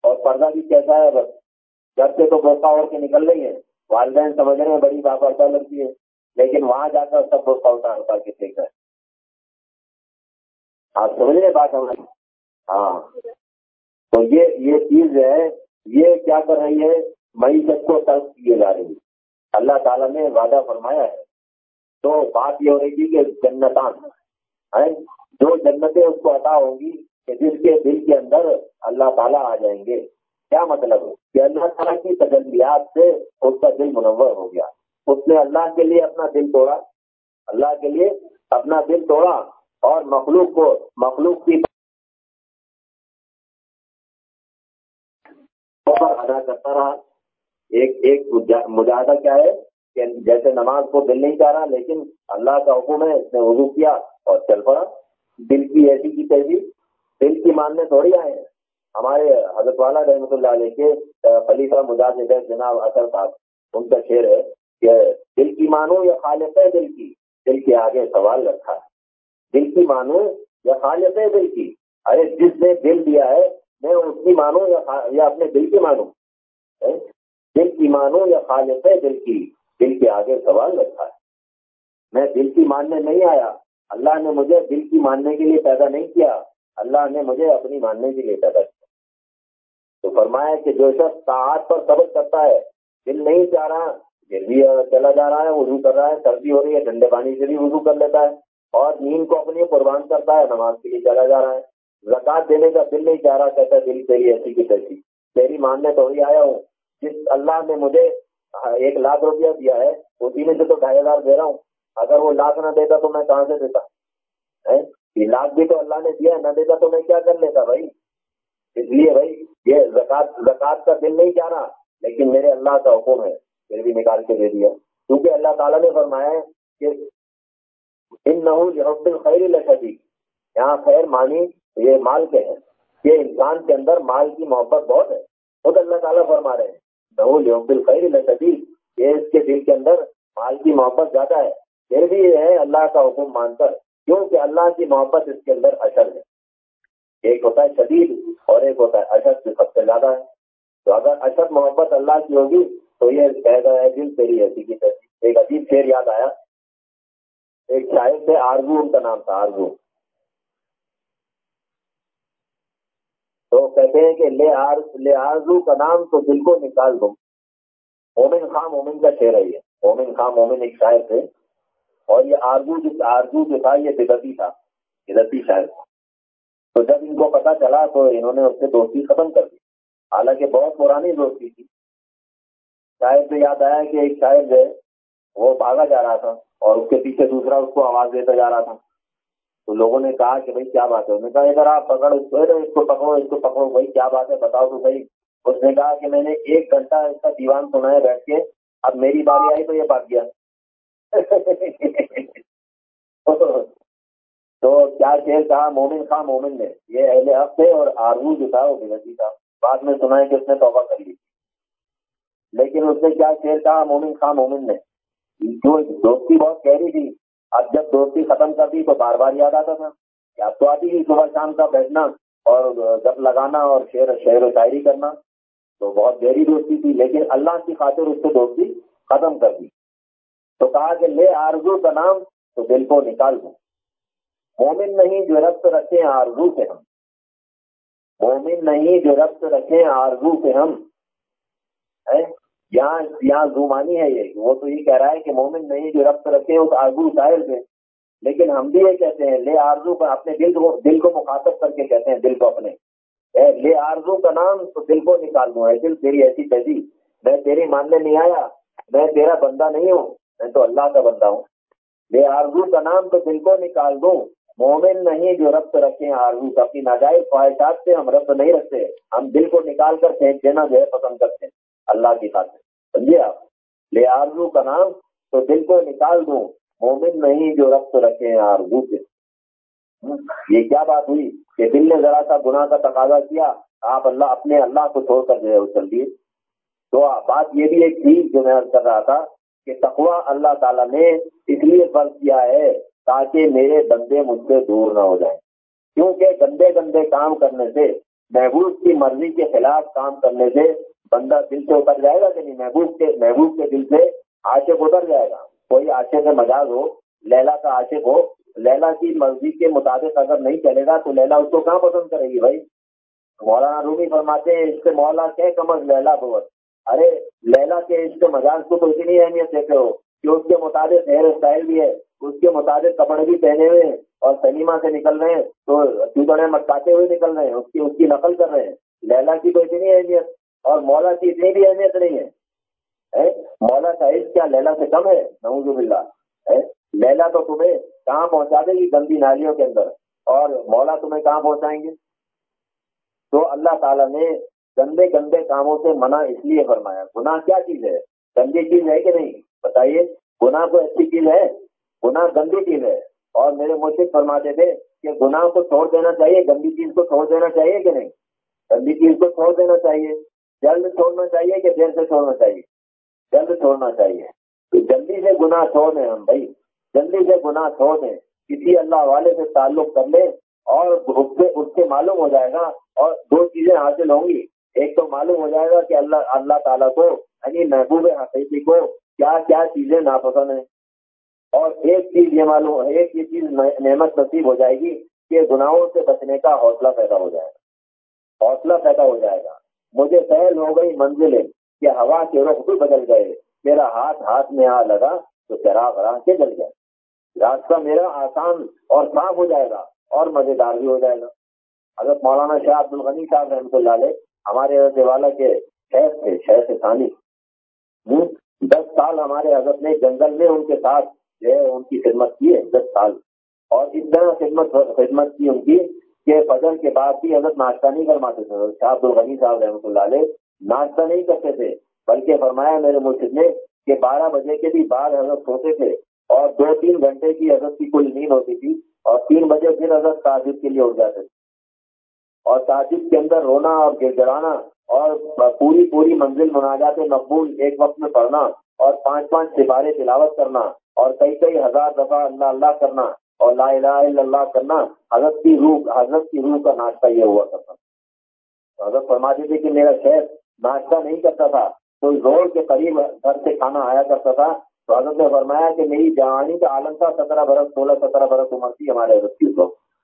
اور پردہ بھی کیسا ہے؟ بس۔ گھر سے تو بوسا اور کے نکل رہی ہے والدین سمجھ رہے ہیں بڑی باپرتا لگتی ہے، لیکن وہاں جا کر سب بوسا اتار اتار کے دیکھ رہے آپ سمجھ رہے بات ہماری؟ ہاں۔ تو یہ یہ چیز ہے، یہ کیا کر رہی ہے، معیشت کو ترک کیے جا رہی ہے۔ اللہ تعالیٰ نے وعدہ فرمایا ہے۔ تو بات یہ ہو رہی تھی کہ جنتان یعنی جو جنتیں اس کو عطا ہوں گی کہ جس کے دل کے اندر اللہ تعالیٰ آ جائیں گے۔ کیا مطلب کہ اللہ تعالیٰ کی تجلیات سے اس کا دل منور ہو گیا۔ اس نے اللہ کے لیے اپنا دل توڑا۔ اللہ کے لیے اپنا دل توڑا اور مخلوق کو مخلوق کی ادا کرتا رہا۔ ایک ایک مجاہدہ کیا ہے؟ کہ جیسے نماز کو دل نہیں چاہ رہا، لیکن اللہ کا حکم ہے، اس نے وضو کیا اور چل پڑا۔ دل کی ایسی کی تیزی دل کی ماننے تھوڑی آئے ہیں۔ ہمارے حضرت والا رحمۃ اللہ علیہ کے خلیفہ مجاز جناب اصل صاحب، ان کا شعر ہے کہ دل کی مانو یا خالق ہے دل کی؟ دل کے آگے سوال رکھا ہے۔ دل کی مانو یا خالق ہے دل کی؟ ارے، جس نے دل دیا ہے، میں اس کی مانوں یا اپنے دل کی مانوں؟ دل کی مانوں یا خالق ہے دل کی؟ دل کے آگے سوال رکھا ہے۔ میں دل کی ماننے نہیں آیا۔ اللہ نے مجھے دل کی ماننے کے لیے پیدا نہیں کیا۔ اللہ نے مجھے اپنی ماننے کے لیے پیدا کیا۔ تو فرمایا کہ جو شخص تعات پر صبر کرتا ہے، دل نہیں چاہ رہا دل بھی چلا جا رہا ہے، وضو کر رہا ہے، سردی ہو رہی ہے، ٹھنڈے پانی سے بھی وضو کر لیتا ہے اور نیند کو اپنی قربان کرتا ہے، نماز کے لیے چلا جا رہا ہے۔ زکات دینے کا دل نہیں چاہ رہا، کہتا دل تیری ایسی کی تیسی۔ تیری ماننے تو ہی آیا ہوں، جس اللہ نے مجھے ایک لاکھ روپیہ دیا ہے اسی میں سے تو ڈھائی ہزار دے رہا ہوں۔ اگر وہ لاکھ نہ دیتا تو میں کہاں سے دیتا؟ یہ لاکھ بھی تو اللہ نے دیا نہ دیتا تو میں کیا کر لیتا بھائی؟ اس لیے بھائی، یہ زکات زکات کا دل نہیں چاہ رہا لیکن میرے اللہ کا حکم ہے، پھر بھی نکال کے دے دیا۔ کیونکہ اللہ تعالیٰ نے فرمایا ہے کہ ان نہ خیر لشدی یہاں خیر مانی یہ مال کے ہیں یہ انسان کے اندر مال کی محبت بہت ہے۔ خود اللہ تعالیٰ فرما رہے ہیں یہ اس کے دل کے اندر مال کی محبت زیادہ ہے۔ پھر بھی یہ ہے، اللہ کا حکم مان کر کیونکہ اللہ کی محبت اس کے اندر اشر ہے۔ ایک ہوتا ہے شدید اور ایک ہوتا ہے اشد، جو سب سے زیادہ ہے۔ تو اگر اشد محبت اللہ کی ہوگی، تو یہ کہہ گا ہے، دل تیری ایسی کی ایک عجیب شیر یاد آیا۔ ایک شاعر سے آرزو، ان کا نام تھا آرزو۔ تو کہتے ہیں کہ لے لے آرزو کا نام تو دل کو نکال دو مومن خان مومن کا شعر ہے یہ۔ مومن خان مومن ایک شاعر تھے۔ اور یہ آرزو، جس آرزو جو تھا یہ بدتی تھا بدتی شاعر۔ تھا تو جب ان کو پتا چلا تو انہوں نے اس سے دوستی ختم کر دی۔ حالانکہ بہت پرانی دوستی تھی۔ شاعر سے یاد آیا کہ ایک شاعر جو ہے، وہ بھاگا جا رہا تھا اور اس کے پیچھے دوسرا اس کو آواز دیتا جا رہا تھا۔ تو لوگوں نے کہا کہ بھائی کیا بات ہے؟ انہوں نے کہا، اگر آپ پکڑ اس کو پکڑو، اس کو پکڑو، بھائی کیا بات ہے؟ بتاؤ تو صحیح۔ اس نے کہا کہ میں نے ایک گھنٹہ اس کا دیوان سنا ہے بیٹھ کے، اب میری باری آئی تو یہ بھاگ گیا۔ تو کیا شیر کہا مومن خاں مومن نے، یہ اہل حق تھے اور آرو جو تھا وہ بگتی تھا۔ بعد میں سنا ہے کہ اس نے توبہ کر لی۔ لیکن اس نے کیا شیر کہا مومن خاں مومن نے۔ جو دوستی بہت گہری تھی، اب جب دوستی ختم کر دی تو بار بار یاد آتا تھا۔ یا تو آتی تھی صبح شام کا بیٹھنا اور گپ لگانا اور شعر شعر و شاعری کرنا۔ تو بہت گہری دوستی تھی، لیکن اللہ کی خاطر اس سے دوستی ختم کر دی۔ تو کہا کہ لے آرزو کا نام تو دل کو نکال دوں۔ مومن نہیں جو ربط رکھے آرزو سے ہم۔ مومن نہیں جو ربط رکھے آرزو سے ہم۔ یہاں یہاں زومانی ہے یہ۔ وہ تو یہ کہہ رہا ہے کہ مومن نہیں جو ربط رکھے اس آرزو شاعر سے۔ لیکن ہم بھی یہ کہتے ہیں، لے آرزو کا اپنے دل کو دل کو مخاطب کر کے کہتے ہیں، دل کو اپنے۔ اے، لے آرزو کا نام تو دل کو نکال دوں۔ اے دل، تیری ایسی پیسی میں تیری ماننے نہیں آیا۔ میں تیرا بندہ نہیں ہوں۔ میں تو اللہ کا بندہ ہوں۔ لے آرزو کا نام تو دل کو نکال دوں۔ مومن نہیں جو ربط رکھے آرزو اپنی ناجائز خواہشات سے ہم ربط نہیں رکھتے، ہم دل کو نکال کر پھینک دینا جو ہے پسند کرتے ہیں۔ اللہ کی خاطر۔ سمجھے آپ؟ لے آرزو کا نام تو دل کو نکال دوں۔ مومن نہیں جو رقص رکھے آرزو سے۔ یہ کیا بات ہوئی کہ دل نے ذرا سا گناہ کا تقاضا کیا، آپ اللہ، اپنے اللہ کو چھوڑ کر جو ہے چل دیے۔ تو بات یہ بھی ایک تھی جو میں کر رہا تھا کہ تقوا اللہ تعالیٰ نے اس لیے فرض کیا ہے تاکہ میرے بندے مجھ سے دور نہ ہو جائیں۔ کیونکہ گندے گندے کام کرنے سے، محبوب کی مرضی کے خلاف کام کرنے سے بندہ دل سے اتر جائے گا کہ نہیں؟ محبوب کے محبوب کے دل سے عاشق اتر جائے گا۔ کوئی عاشق مجاز ہو، لیلا کا عاشق ہو، لیلا کی مرضی کے مطابق اگر نہیں چلے گا تو لیلا اس کو کہاں پسند کرے گی بھائی؟ مولانا رومی فرماتے ہیں، اس سے مولا کہ کمر لیلا بہت ارے، لیلا کے اس کے مجاز کو تو اتنی اہمیت دیتے ہو۔ کہ اس کے مطابق ہیئر اسٹائل بھی ہے، اس کے مطابق کپڑے بھی پہنے ہوئے ہیں اور سنیما سے نکل رہے ہیں۔ تو چوڑے مٹکاتے ہوئے نکل رہے ہیں، اس کی اس کی نقل کر رہے ہیں۔ لیلا کی تو اتنی اہمیت اور مولا کی اتنی بھی اہمیت نہیں ہے۔ مولا کا کیا لیلا سے کم ہے؟ نوز باللہ۔ لیلا تو تمہیں کہاں پہنچا دے گی گندی نالیوں کے اندر؟ اور مولا تمہیں کہاں پہنچائیں گے؟ تو اللہ تعالیٰ نے گندے گندے کاموں سے منع اس لیے فرمایا۔ گناہ کیا چیز ہے؟ گندی چیز ہے کہ نہیں؟ بتائیے، گناہ کوئی اچھی چیز ہے، گناہ گندی چیز ہے۔ اور میرے مرشد فرماتے تھے کہ گناہ کو چھوڑ دینا چاہیے، گندی چیز کو چھوڑ دینا چاہیے کہ نہیں؟ گندی چیز کو چھوڑ دینا چاہیے۔ جلد چھوڑنا چاہیے کہ دیر سے چھوڑنا چاہیے؟ جلد چھوڑنا چاہیے۔ تو جلدی سے گناہ چھوڑ دیں ہم بھائی۔ جلدی سے گناہ چھوڑ دیں۔ کسی اللہ والے سے تعلق کر لیں اور اس سے معلوم ہو جائے گا اور دو چیزیں حاصل ہوں گی۔ ایک تو معلوم ہو جائے گا کہ اللہ اللہ تعالیٰ کو یعنی محبوب حقیقی کو کیا کیا چیزیں ناپسند ہیں؟ اور ایک چیز یہ معلوم ایک یہ چیز نعمت نصیب ہو جائے گی کہ گناہوں سے بچنے کا حوصلہ پیدا ہو جائے گا۔ حوصلہ پیدا ہو جائے گا۔ مجھے سہل ہو گئی منزلیں کہ ہوا کے رخ بھی بدل گئے۔ میرا ہاتھ ہاتھ میں آ لگا تو چراغ راہ کے جل گئے راستہ میرا آسان اور صاف ہو جائے گا اور مزیدار بھی ہو جائے گا۔ حضرت مولانا شاہ عبد الغنی صاحب رحمۃ اللہ علیہ ہمارے حضرت والا کے شہر تھے شہر سے ثانی۔ دس سال ہمارے حضرت نے جنگل میں ان کے ساتھ جو ہے ان کی خدمت کی ہے، دس سال۔ اور اس طرح خدمت خدمت کی ان کی کہ فجر کے بعد بھی حضرت ناشتہ نہیں کرواتے تھے۔ شاہ عبد الغنی صاحب رحمۃ اللہ علیہ ناشتہ نہیں کرتے تھے، بلکہ فرمایا میرے مرشد نے کہ بارہ بجے کے بھی بعد حضرت سوتے تھے اور دو تین گھنٹے کی حضرت کی کوئی نیند ہوتی تھی اور تین بجے پھر حضرت تعجب کے لیے اٹھ جاتے تھے۔ اور تعجب کے اندر رونا اور گر گرانا اور پوری پوری منزل مناجات مقبول ایک وقت میں پڑھنا اور پانچ پانچ سپارے تلاوت کرنا اور کئی کئی ہزار دفعہ اللہ اللہ کرنا اور لا الہ الا اللہ کرنا، حضرت کی روح، حضرت کی روح کا ناشتہ یہ ہوا کرتا حضرت فرماتے تھے کہ میرا شہر ناشتہ نہیں کرتا تھا کوئی زور کے قریب گھر سے کھانا آیا کرتا تھا۔ تو حضرت نے فرمایا کہ میری جوانی کا عالم تھا، سترہ برس، سولہ سترہ برس عمر تھی ہمارے حضرت کی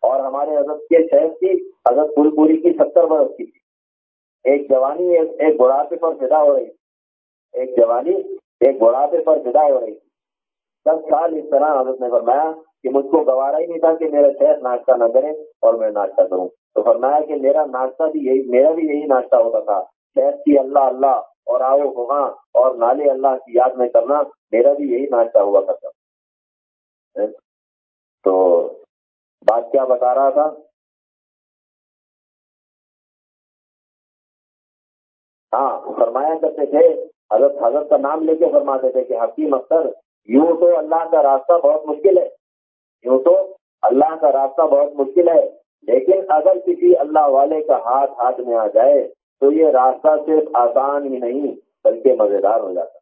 اور ہمارے حضرت کے شہر کی، حضرت پھول پوری کی ستر برس کی تھی۔ ایک جوانی، ایک بڑھاپے پر فدا ہو رہی ایک جوانی، ایک بڑھاپے پر فدا ہو رہی دس سال اس طرح حضرت نے فرمایا کہ مجھ کو گوارا ہی نہیں تھا کہ میرا شہر ناشتہ نہ کرے اور میں ناشتہ کروں۔ تو فرمایا کہ میرا ناشتہ بھی یہی، میرا بھی یہی ناشتہ ہوتا تھا۔ شہر کی اللہ اللہ، اور آؤ وہاں اور نالے اللہ کی یاد میں کرنا، میرا بھی یہی ناشتہ ہوا کرتا۔ تو بات کیا بتا رہا تھا؟ ہاں فرمایا کرتے تھے، حضرت حضرت کا نام لے کے فرماتے تھے کہ حکیم اختر یوں تو اللہ کا راستہ بہت مشکل ہے، یوں تو اللہ کا راستہ بہت مشکل ہے، لیکن اگر کسی اللہ والے کا ہاتھ ہاتھ میں آ جائے، تو یہ راستہ صرف آسان ہی نہیں، بلکہ مزیدار ہو جاتا۔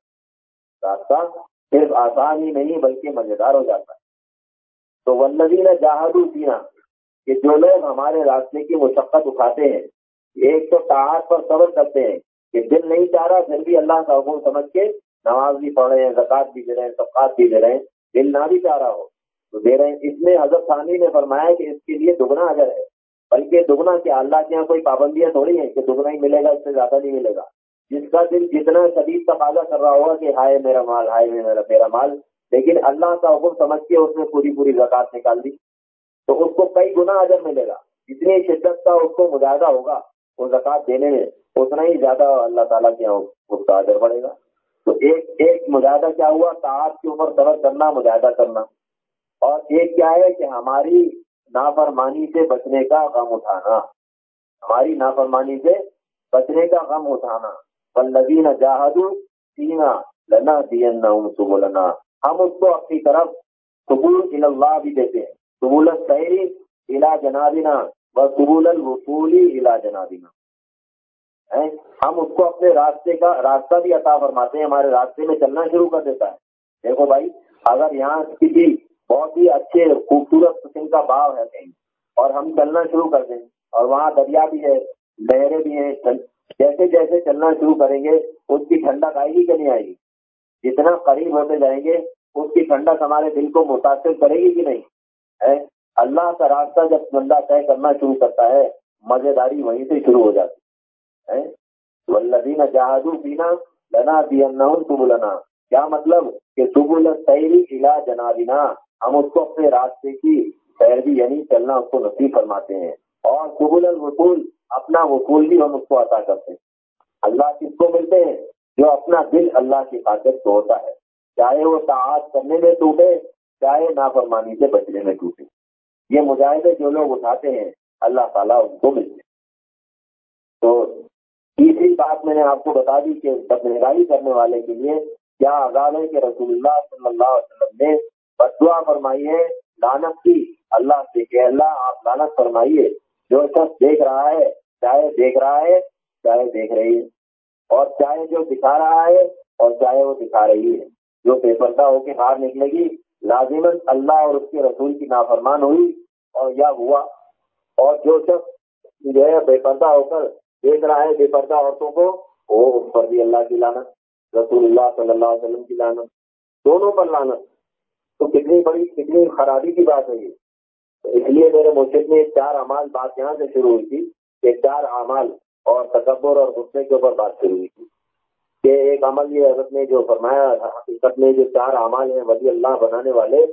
راستہ صرف آسان ہی نہیں، بلکہ مزیدار ہو جاتا۔ ہے تو ولدین جہاد پینا کہ جو لوگ ہمارے راستے کی مشقت اٹھاتے ہیں، ایک تو تعداد پر صبر کرتے ہیں، کہ دل نہیں چاہ رہا، پھر بھی اللہ کا حکم سمجھ کے نماز بھی پڑھ رہے ہیں زکات بھی دے رہے ہیں سبقات بھی دے رہے ہیں، دل نہ بھی چاہ رہا ہو۔ تو دے رہے ہیں۔ اس میں حضرت ثانی نے فرمایا کہ اس کے لیے دگنا اگر ہے، بلکہ دگنا کیا اللہ کے یہاں کوئی پابندیاں تھوڑی ہیں کہ دگنا ہی ملے گا، اس سے زیادہ نہیں ملے گا۔ جس کا دل جتنا شدید تقاضا کر رہا ہوگا کہ ہائے میرا مال، ہائے میرا میرا مال لیکن اللہ کا حکم سمجھ کے اس نے پوری پوری زکات نکال دی۔ تو اس کو کئی گنا اجر ملے گا۔ جتنی شدت کا اس کو مجاہدہ ہوگا، وہ زکات دینے میں اتنا ہی زیادہ اللہ تعالیٰ کے اس کا اجر بڑھے گا۔ تو ایک ایک مجاہدہ کیا ہوا؟ تعداد کی عمر صبر کرنا، مجاہدہ کرنا۔ اور ایک کیا ہے کہ ہماری نافرمانی سے بچنے کا غم اٹھانا۔ ہماری نافرمانی سے بچنے کا غم اٹھانا۔ بلدین جاہدو سینا لنا دین سبولنا ہم اس کو اپنی طرف سبول اللہ بھی دیتے ہیں۔ سبول سہری الا جنابنا و سبول الوصولی الا جنابنا۔ ہم اس کو اپنے راستے کا راستہ بھی عطا فرماتے ہیں، ہمارے راستے میں چلنا شروع کر دیتا ہے۔ دیکھو بھائی، اگر یہاں کسی بہت ہی اچھے خوبصورت قسم کا باغ ہے کہیں، اور ہم چلنا شروع کر دیں، اور وہاں دریا بھی ہے لہریں بھی ہیں، جیسے جیسے چلنا شروع کریں گے، اس کی ٹھنڈک آئے گی کہ نہیں آئے گی؟ جتنا قریب ہوتے جائیں گے، اس کی ٹھنڈک ہمارے دل کو متاثر کرے گی کہ نہیں اللہ کا راستہ جب بندہ طے کرنا شروع کرتا ہے مزیداری وہیں سے شروع ہو جاتی، ہے؟ ولدین جہادو پینا لنا دینا تو لنا کیا مطلب؟ کہ سبول سیری الا جنابینا ہم اس کو اپنے راستے کی پیروی یعنی چلنا اس کو نصیب فرماتے ہیں۔ اور قبول الوصول، اپنا وصول بھی ہم اس کو عطا کرتے ہیں۔ اللہ کس کو ملتے ہیں؟ جو اپنا دل اللہ کی خاطر توڑتا ہے۔ چاہے وہ تعاج کرنے میں ٹوٹے چاہے نافرمانی سے بچنے میں ٹوٹے یہ مجاہدے جو لوگ اٹھاتے ہیں، اللہ تعالیٰ ان کو ملتے تو تیسری بات میں نے آپ کو بتا دی کہ بدنگاہی کرنے والے کے لیے کیا عذاب ہے کہ رسول اللہ صلی اللہ علیہ وسلم نے بدعا فرمائی ہے لانت کی۔ اللہ سے کہ اللہ، آپ لانت فرمائیے۔ جو شخص دیکھ رہا ہے، چاہے دیکھ رہا ہے، چاہے دیکھ رہی ہے۔ اور چاہے جو دکھا رہا ہے اور چاہے وہ دکھا رہی ہے۔ جو بے پردہ ہو کے باہر نکلے گی لازمن اللہ اور اس کے رسول کی نافرمان ہوئی اور یا ہوا۔ اور جو شخص جو ہے بے پردہ ہو کر دیکھ رہا ہے بے پردہ عورتوں کو، وہ اس پر بھی اللہ کی لانت رسول اللہ صلی اللہ علیہ وسلم کی لانت دونوں پر لانت تو کتنی بڑی، کتنی خرابی کی بات ہے یہ۔ اس لیے میرے مرشد میں چار اعمال بات یہاں سے شروع ہوئی تھی کہ چار اعمال اور تکبر اور غصے کے اوپر بات شروع ہوئی تھی کہ ایک عمل یہ حضرت نے جو فرمایا، حقیقت میں جو چار اعمال ہیں، ولی اللہ بنانے والے،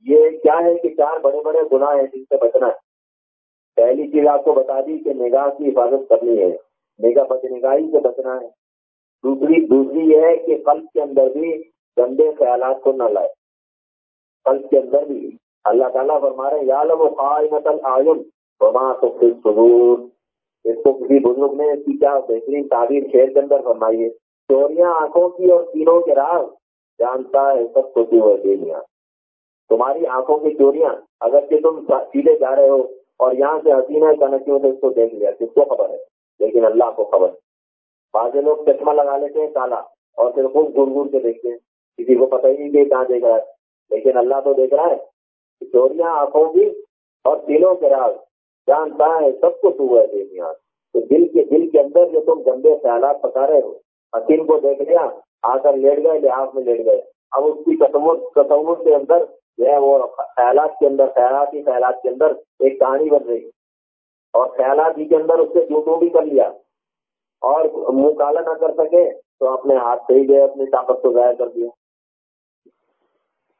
یہ کیا ہے کہ چار بڑے بڑے گناہ ہیں جن سے بچنا ہے؟ پہلی چیز آپ کو بتا دی کہ نگاہ کی حفاظت کرنی ہے، نگاہ بد نگاہی سے بچنا ہے۔ دوسری دوسری یہ ہے کہ قلب کے اندر بھی گندے خیالات کو نہ لائے۔ قلب کے اندر بھی۔ اللہ تعالیٰ فرما رہے یا لو قائمت العالم وما تو پھر سرور اس کو کسی بزرگ نے اس کی کیا بہترین تعبیر شہر کے اندر فرمائی ہے؟ چوریاں آنکھوں کی اور تینوں کے راز۔ جانتا ہے سب کو دنیا تمہاری آنکھوں کی چوریاں اگر کہ تم سیدھے جا رہے ہو اور یہاں سے حسینہ کنکیوں سے اس کو دیکھ لیا۔ کس کو خبر ہے؟ لیکن اللہ کو خبر بعض لوگ چشمہ لگا لیتے ہیں کالا اور پھر خوب گڑ گڑ کے دیکھتے ہیں۔ کسی کو پتہ ہی نہیں کہ کہاں دیکھ رہا ہے۔ لیکن اللہ تو دیکھ رہا ہے چوریاں آنکھوں کی اور دلوں کے راز۔ جانتا ہے، سب کو تو ہے دنیا تو دل کے دل کے اندر جو تم گندے خیالات پکا رہے ہو، حکیم کو دیکھ لیا، آ کر لیٹ گئے، لحاظ میں لیٹ گئے۔ اب اس کی تصور کے اندر جو ہے وہ خیالات کے اندر، خیالات ہی خیالات کے اندر ایک کہانی بن رہی۔ اور خیالات ہی کے اندر اس سے جو بھی کر لیا۔ اور منہ کالا نہ کر سکے تو اپنے ہاتھ سے ہی گئے اپنی طاقت کو ضائع کر دیا۔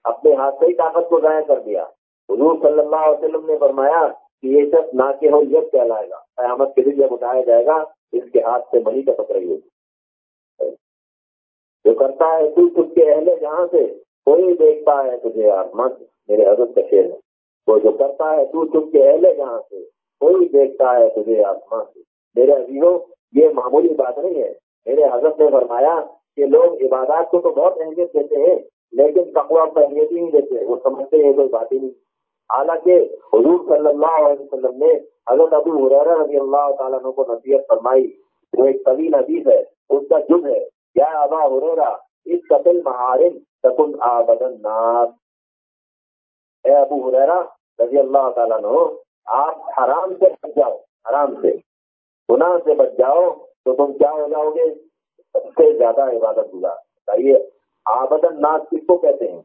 اپنے ہاتھ سے ہی طاقت کو ضائع کر دیا۔ حضور صلی اللہ علیہ وسلم نے فرمایا یہ شخص نہ کے ہو جب کہلائے گا۔ قیامت کے دن جب اٹھایا جائے گا، اس کے ہاتھ سے بنی کا پکڑی ہوگی۔ جو کرتا ہے، تو اس کے اہل جہاں سے کوئی دیکھتا ہے تجھے آسمان میرے حضرت کا شیر ہے۔ وہ جو کرتا ہے، تو چپ کے اہل جہاں سے کوئی دیکھتا ہے تجھے آسمان سے میرے عزیزوں، یہ معمولی بات نہیں ہے۔ میرے حضرت نے فرمایا کہ لوگ عبادات کو تو بہت اہمیت دیتے ہیں، لیکن تقوا کو اہمیت ہی نہیں دیتے۔ وہ سمجھتے ہیں کوئی بات ہی نہیں۔ حالانکہ حضور صلی اللہ علیہ وسلم نے حضرت ابو حریر رضی اللہ تعالیٰ کو نصیحت فرمائی جو ایک طویل حدیث ہے، اس کا جب ہے، یا ابا ہریرا اس قتل مہارن سکن آبدن ناس اے ابو ہریرا رضی اللہ تعالیٰ نو آپ حرام سے بچ جاؤ، حرام سے۔ گناہ سے بچ جاؤ، تو تم کیا ہو جاؤ گے؟ سب سے زیادہ عبادت گزار۔ بتائیے آبدن ناس کس کو کہتے ہیں؟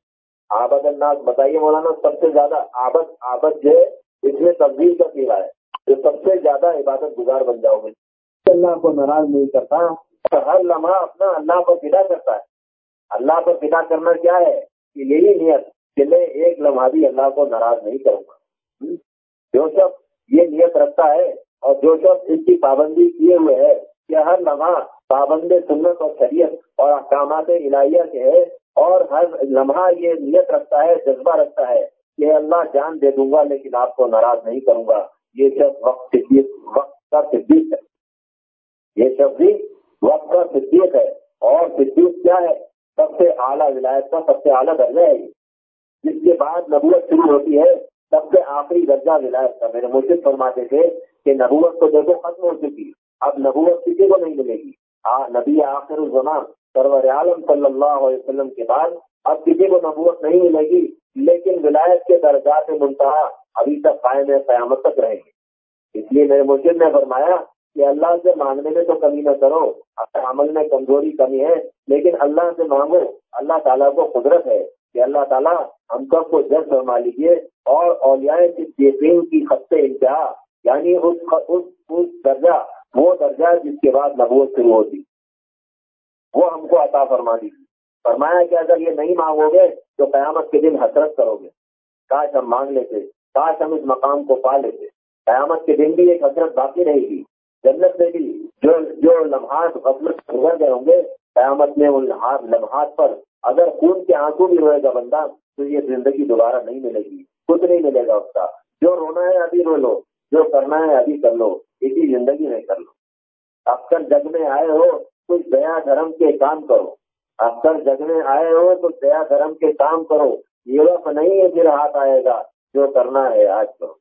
آبدن ناس بتائیے مولانا، سب سے زیادہ آبد آبد جو ہے، اس میں تبدیل کا کیا ہے، جو سب سے زیادہ عبادت گزار بن جاؤ گے۔ اللہ کو ناراض نہیں کرتا، ہر لمحہ اپنا اللہ پر فدا کرتا ہے۔ اللہ پر فدا کرنا کیا ہے؟ کہ یہی نیت کہ میں ایک لمحہ بھی اللہ کو ناراض نہیں کروں گا۔ جو شخص یہ نیت رکھتا ہے اور جو شخص اس کی پابندی کیے ہوئے ہے، کہ ہر لمحہ پابند سنت اور شریعت اور احکامات الہیہ کے ہے اور ہر لمحہ یہ نیت رکھتا ہے، جذبہ رکھتا ہے کہ اللہ جان دے دوں گا لیکن آپ کو ناراض نہیں کروں گا۔ یہ شخص وقت وقت کا صدیق ہے۔ یہ شخص بھی وقت کا صدیق ہے۔ اور صدیق کیا ہے؟ سب سے اعلیٰ ولایت کا، سب سے اعلیٰ درجہ ہے جس کے بعد نبوت شروع ہوتی ہے، سب سے آخری درجہ ولایت کا۔ میرے مرشد فرماتے تھے کہ نبوت کو دیکھو ختم ہو چکی۔ اب نبوت کسی کو نہیں ملے گی۔ نبی آخر الزمان۔ سرور عالم صلی اللہ علیہ وسلم کے بعد اب کسی کو نبوت نہیں ملے گی، لیکن ولایت کے درجات منتہا ابھی تک قائم ہے، قیامت تک رہیں گے۔ اس لیے میرے مرشد نے فرمایا کہ اللہ سے مانگنے میں تو کمی نہ کرو عمل میں کمزوری کمی ہے، لیکن اللہ سے مانگو، اللہ تعالیٰ کو قدرت ہے کہ اللہ تعالیٰ ہم سب کو جب فرما لیجیے اور اولیاء کی کی خط انتہا یعنی اس درجہ، وہ درجہ جس کے بعد نبوت شروع ہوتی۔ وہ ہم کو عطا فرما دی فرمایا کہ اگر یہ نہیں مانگو گے تو قیامت کے دن حسرت کرو گے۔ کاش ہم مانگ لیتے، کاش ہم اس مقام کو پا لیتے۔ قیامت کے دن بھی ایک حسرت باقی رہے گی۔ جنت میں بھی جو جو لمحات غفلت گزر گئے ہوں گے، قیامت میں ان لمحات پر اگر خون کے آنسو بھی روئے گا بندہ، تو یہ زندگی دوبارہ نہیں ملے گی۔ کچھ نہیں ملے گا اس کا۔ جو رونا ہے ابھی رو لو، جو کرنا ہے ابھی کر لو۔ اسی زندگی میں کر لو۔ اب کل جگ میں آئے ہو کچھ دیا دھرم کے کام کرو۔ اب کل جگ میں آئے ہو تو دیا دھرم کے کام کرو۔ یہ وقت نہیں ہے، پھر ہاتھ آئے گا۔ جو کرنا ہے، آج کرو۔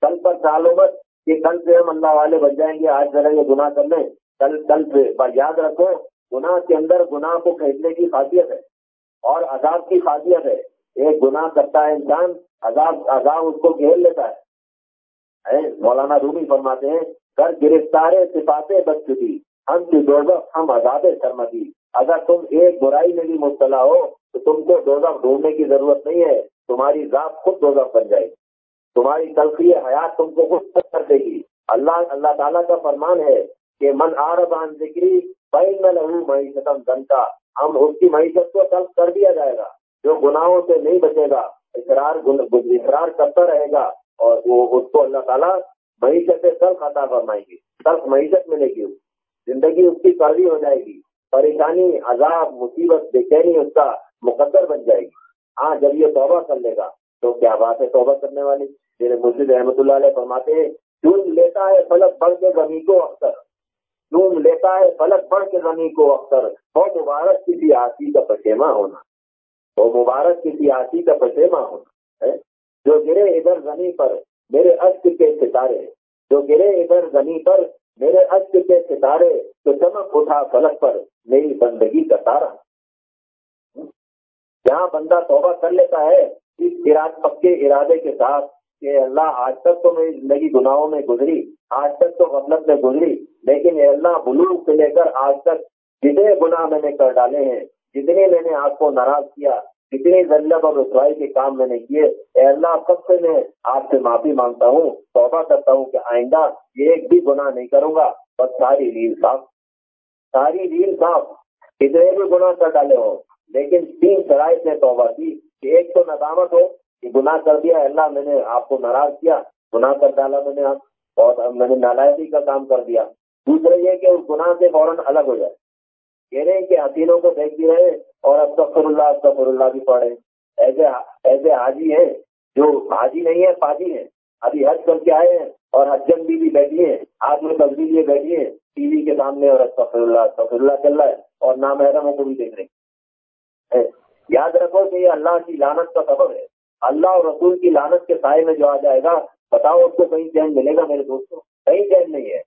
کل پر چالو بس، کہ کل سے ہم اللہ والے بن جائیں گے۔ آج ذرا یہ گناہ کر لیں۔ کل کل سے یاد رکھو، گناہ کے اندر گناہ کو کھینچنے کی خاصیت ہے۔ اور عذاب کی خاصیت ہے۔ ایک گناہ کرتا ہے انسان، عذاب عذاب اس کو گھیر لیتا ہے۔ مولانا رومی فرماتے ہیں، کر گرفتار صفات بچ چکی ہم کی دوزخ ہم عذاب سرمتی اگر تم ایک برائی میں بھی مبتلا ہو، تو تم کو دوزخ ڈھونڈنے کی ضرورت نہیں ہے۔ تمہاری ذات خود دوزخ بن جائے گی۔ تمہاری تلخی حیات تم کو خود کر دے گی۔ اللہ اللہ تعالیٰ کا فرمان ہے کہ من آربان ذکری بین میں لہو معیشتم کا ہم اس کی معیشت کو تلخ کر دیا جائے گا، جو گناہوں سے نہیں بچے گا۔ اقرار اقرار کرتا رہے گا اور وہ اس کو اللہ تعالیٰ معیشت سے تلخ عطا فرمائیں گے تلخ معیشت ملے گی زندگی اس کی کڑوی ہو جائے گی، پریشانی، عذاب، مصیبت، بے چینی اس کا مقدر بن جائے گی۔ ہاں جب یہ توبہ کر لے گا تو کیا بات ہے توبہ کرنے والی؟ میرے مسجد احمد اللہ علیہ فرماتے ہیں چون لیتا ہے فلک بڑھ کے زمین کو اکثر۔ چون لیتا ہے فلک بڑھ کے زمین کو اکثر۔ وہ مبارک کسی آسی کا پشیما ہونا۔ وہ مبارک کسی آسی کا پشیما ہونا۔ ہے؟ جو گرے ادھر زمین پر، میرے اشک کے ستارے جو گرے ادھر زمین پر میرے اشک کے ستارے تو چمک اٹھا فلک پر، میری بندگی کا تارا۔ جہاں بندہ توبہ کر لیتا ہے، اس اراد پکے ارادے کے ساتھ کہ اللہ آج تک تو میری زندگی گناہوں میں گزری، آج تک تو غفلت میں گزری، لیکن اے اللہ بلو سے لے کر آج تک جتنے گناہ میں نے کر ڈالے ہیں، جتنے میں نے آپ کو ناراض کیا جتنے ذلت اور رسوائی کے کام میں نے کیے۔ اے اللہ، سب سے میں آپ سے معافی مانگتا ہوں، توبہ کرتا ہوں کہ آئندہ یہ ایک بھی گناہ نہیں کروں گا۔ بس ساری ریل صاف۔ ساری ریل صاف۔ کتنے بھی گناہ کر ڈالے ہو۔ لیکن تین شرائط نے توبہ کی کہ ایک تو ندامت ہو کہ گناہ کر دیا۔ اللہ، میں نے آپ کو ناراض کیا۔ گناہ کر ڈالا میں نے آپ۔ اور میں نے نالائکی کا کام کر دیا۔ دوسرا یہ کہ اس گناہ سے فوراً الگ ہو جائے۔ کہہ رہے ہیں کہ حسینوں کو دیکھتی رہے اور اب تفر اللہ تفر اللہ بھی پڑھے۔ ایسے ایسے حاجی ہیں جو حاجی نہیں ہے فاجی ہیں۔ ابھی حج کر کے آئے ہیں اور حجن بھی, بیٹھی ہیں ہاتھ میں تصویر لیے بیٹھی ہیں ٹی وی کے سامنے اور تفر اللہ تفر اللہ چل رہا ہے اور نامحرموں کو بھی دیکھ رہے ہیں۔ یاد رکھو کہ یہ اللہ کی لانت کا سبب ہے۔ اللہ اور رسول کی لانت کے سائے میں جو آ جائے گا بتاؤ اس کو کہیں چین ملے گا میرے دوستوں؟ کہیں چین نہیں ہے۔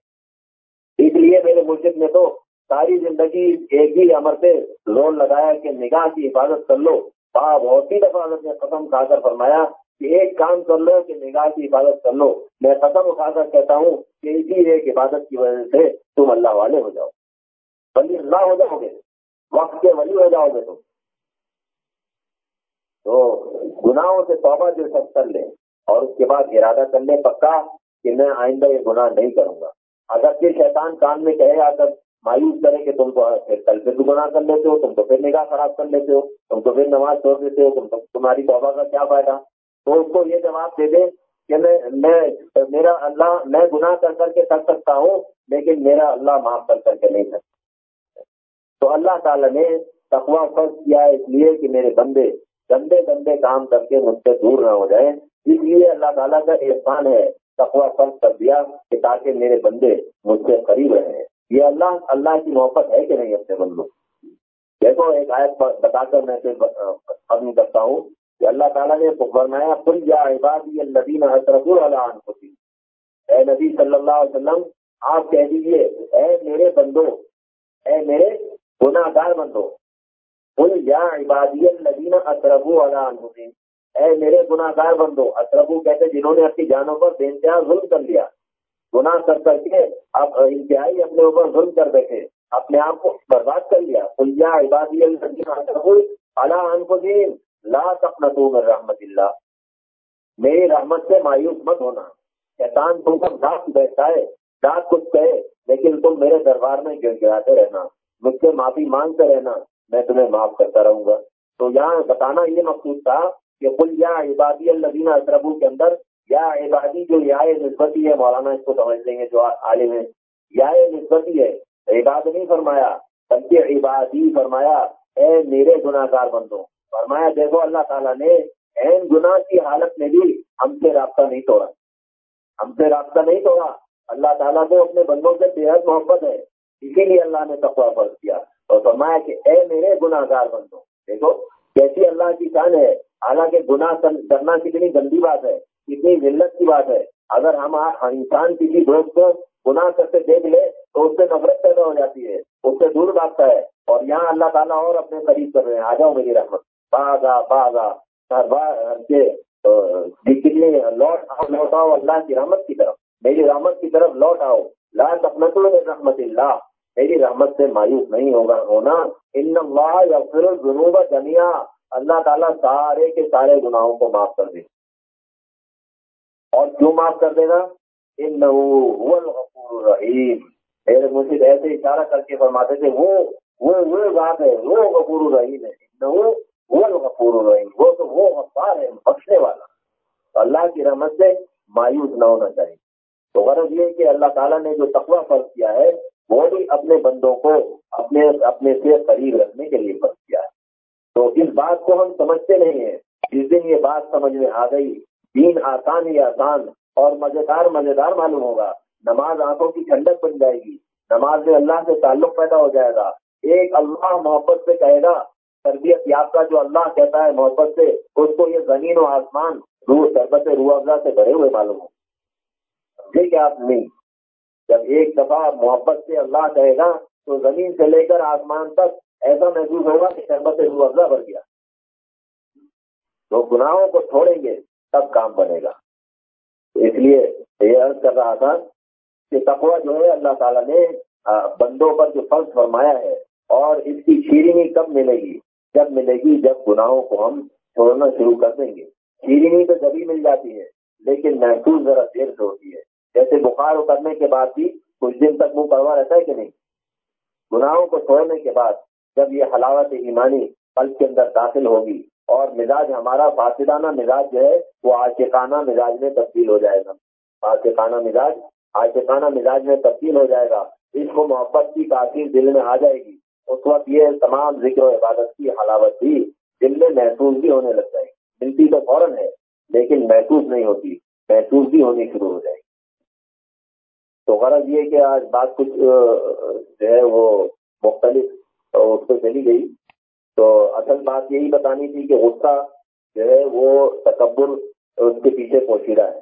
اس لیے میرے ملک میں تو ساری زندگی ایک ہی امر سے زور لگایا کہ نگاہ کی حفاظت کر لو۔ با بہت ہی حفاظت نے قسم کھا کر فرمایا کہ ایک کام کر لو کہ نگاہ کی حفاظت کر لو۔ میں قسم اٹھا کر کہتا ہوں کہ اسی ایک حفاظت کی وجہ سے تم اللہ والے ہو جاؤ۔ ولی اللہ ہو جاؤ گے۔ وقت کے ولی ہو جاؤ گے تم۔ تو گناہوں سے توبہ جو سب کر لیں اور اس کے بعد ارادہ کر لیں پکا کہ میں آئندہ یہ گناہ نہیں کروں گا۔ اگر پھر شیطان کان میں کہے آ کر مایوس کرے کہ تم کو کل پھر گناہ کر لیتے ہو، تم تو پھر نگاہ خراب کر لیتے ہو، تم تو پھر نماز چھوڑ دیتے ہو، تم تو تمہاری توبہ کا کیا فائدہ؟ تو اس کو یہ جواب دے دیں کہ میں میں، میرا اللہ، میں گناہ کر کر کے کر سکتا ہوں، لیکن میرا اللہ معاف کر کر کے نہیں سکتا تو اللہ تعالیٰ نے تقوا فرض کیا اس لیے کہ میرے بندے گندے گندے کام کر کے مجھ سے دور نہ ہو جائیں۔ اس لیے اللہ تعالیٰ کا احسان ہے تقوا فرض کر دیا کہ تاکہ میرے بندے مجھ سے قریب رہے یہ اللہ اللہ کی محبت ہے کہ نہیں اپنے بندوں دیکھو، ایک آیت بتا کر میں سے ختم کرتا ہوں کہ اللہ تعالیٰ نے فرمایا کل یا عبادی الدین حضرت خوشی اے نبی صلی اللہ علیہ وسلم، آپ کہہ دیجیے اے میرے بندو اے میرے گناہ گار بندو یا عبادی الدین اطربو علام اے میرے گناہ گار بندو اطربو کہتے جنہوں نے اپنی جانوں پر بے انتہا ظلم کر لیا۔ گناہ کر کر کے اب انتہائی اپنے اوپر ظلم کر بیٹھے۔ اپنے آپ کو برباد کر لیا۔ یا عبادی الدین اطربو لا تقنطو من رحمت اللہ۔ میری رحمت سے مایوس مت ہونا۔ شیطان تم کو ڈاک بیٹھتا ہے ڈاک کچھ کہے، لیکن تم میرے دربار میں گر گراتے رہنا۔ مجھ سے معافی مانگتے رہنا۔ میں تمہیں معاف کرتا رہوں گا۔ تو یہاں بتانا یہ مقصود تھا کہ کل یا عبادی الدین اطربو کے اندر یا عبادی جو یا نسبتی ہے، مولانا اس کو سمجھ لیں گے جو عالم ہے یا نسبتی ہے عباد نہیں فرمایا، بلکہ عبادی فرمایا، اے میرے گناہ گار بندوں۔ فرمایا، دیکھو اللہ تعالیٰ نے این گناہ کی حالت میں بھی ہم سے رابطہ نہیں توڑا۔ ہم سے رابطہ نہیں توڑا۔ اللہ تعالیٰ کو اپنے بندوں سے بے حد محبت ہے۔ اسی لیے اللہ نے تقوا فرض کیا۔ اور فرمایا کہ اے میرے گناہ گار بندوں، دیکھو کیسی اللہ کی شان ہے۔ حالانکہ گناہ کرنا کتنی گندی بات ہے۔ کتنی ذلت کی بات ہے۔ اگر ہم انسان کسی دوست کو گناہ کرتے دیکھ لے، تو اس سے نفرت پیدا ہو جاتی ہے، اس سے دور بھاگتا ہے۔ اور یہاں اللہ تعالیٰ اور اپنے قریب کر رہے ہیں۔ آ جاؤ میری رحمت۔ باغا باغا لوٹ آؤ لوٹ آؤ اللہ کی رحمت کی طرف۔ میری رحمت کی طرف لوٹ آؤ۔ لا تقنطوا رحمت اللہ۔ میری رحمت سے مایوس نہیں ہوگا، ہونا۔ ان اللہ یغفر الذنوب جميعا اللہ تعالیٰ سارے کے سارے گناہوں کو معاف کر دے۔ اور کیوں معاف کر دے گا؟ انه الغفور الرحیم۔ میرے مرشد، ایسے اشارہ کر کے فرماتے تھے، وہ وہ وہ بات ہے، وہ غفور الرحیم ہے۔ انه الغفور الرحیم۔ وہ تو وہ غفار ہے، بخشنے والا۔ اللہ کی رحمت سے مایوس نہ ہونا چاہیے۔ تو غرض یہ کہ اللہ تعالیٰ نے جو تقوی فرض کیا ہے، وہ بھی اپنے بندوں کو اپنے اپنے سے قریب رکھنے کے لیے فرض کیا ہے۔ تو اس بات کو ہم سمجھتے نہیں ہیں۔ جس دن یہ بات سمجھ میں آ گئی دین آسان ہی آسان اور مزیدار مزیدار معلوم ہوگا۔ نماز آنکھوں کی ٹھنڈک بن جائے گی۔ نماز میں اللہ سے تعلق پیدا ہو جائے گا۔ ایک اللہ محبت سے کہے گا۔ تربیت یافتہ جو اللہ کہتا ہے محبت سے، اس کو یہ زمین و آسمان، روح شربت روح افزا سے بھرے ہوئے معلوم ہو کہ آپ نہیں؟ جب ایک دفعہ محبت سے اللہ کہے گا، تو زمین سے لے کر آسمان تک ایسا محسوس ہوگا کہ شربت روح افزا بھر گیا۔ تو گناہوں کو چھوڑیں گے۔ تب کام بنے گا۔ اس لیے یہ عرض کر رہا تھا کہ تقوی جو ہے اللہ تعالیٰ نے بندوں پر جو فرض فرمایا ہے، اور اس کی شیرینی کب ملے گی؟ جب ملے گی جب گناہوں کو ہم چھوڑنا شروع کر دیں گے۔ شیرینی تو جبھی مل جاتی ہے، لیکن محسوس ذرا دیر سے ہوتی ہے۔ جیسے بخار اترنے کے بعد بھی کچھ دن تک منہ پڑوا رہتا ہے کہ نہیں؟ گناہوں کو چھوڑنے کے بعد جب یہ حلاوت ایمانی قلب کے اندر داخل ہوگی اور مزاج ہمارا فاسدانہ مزاج جو ہے، وہ عاشقانہ مزاج میں تبدیل ہو جائے گا۔ عاشقانہ مزاج عاشقانہ مزاج میں تبدیل ہو جائے گا۔ اس کو محبت کی تاثیر دل میں آ جائے گی۔ اس وقت یہ تمام ذکر و عبادت کی حلاوت بھی دل میں محسوس بھی ہونے لگ جائے گی۔ ملتی تو فوراً ہے، لیکن محسوس نہیں ہوتی۔ محسوس بھی ہونی شروع ہو جائے گی۔ تو غرض یہ کہ آج بات کچھ جو ہے وہ مختلف اس پہ چلی گئی۔ تو اصل بات یہی بتانی تھی کہ غصہ جو ہے وہ تکبر اس کے پیچھے پوشیدہ ہے۔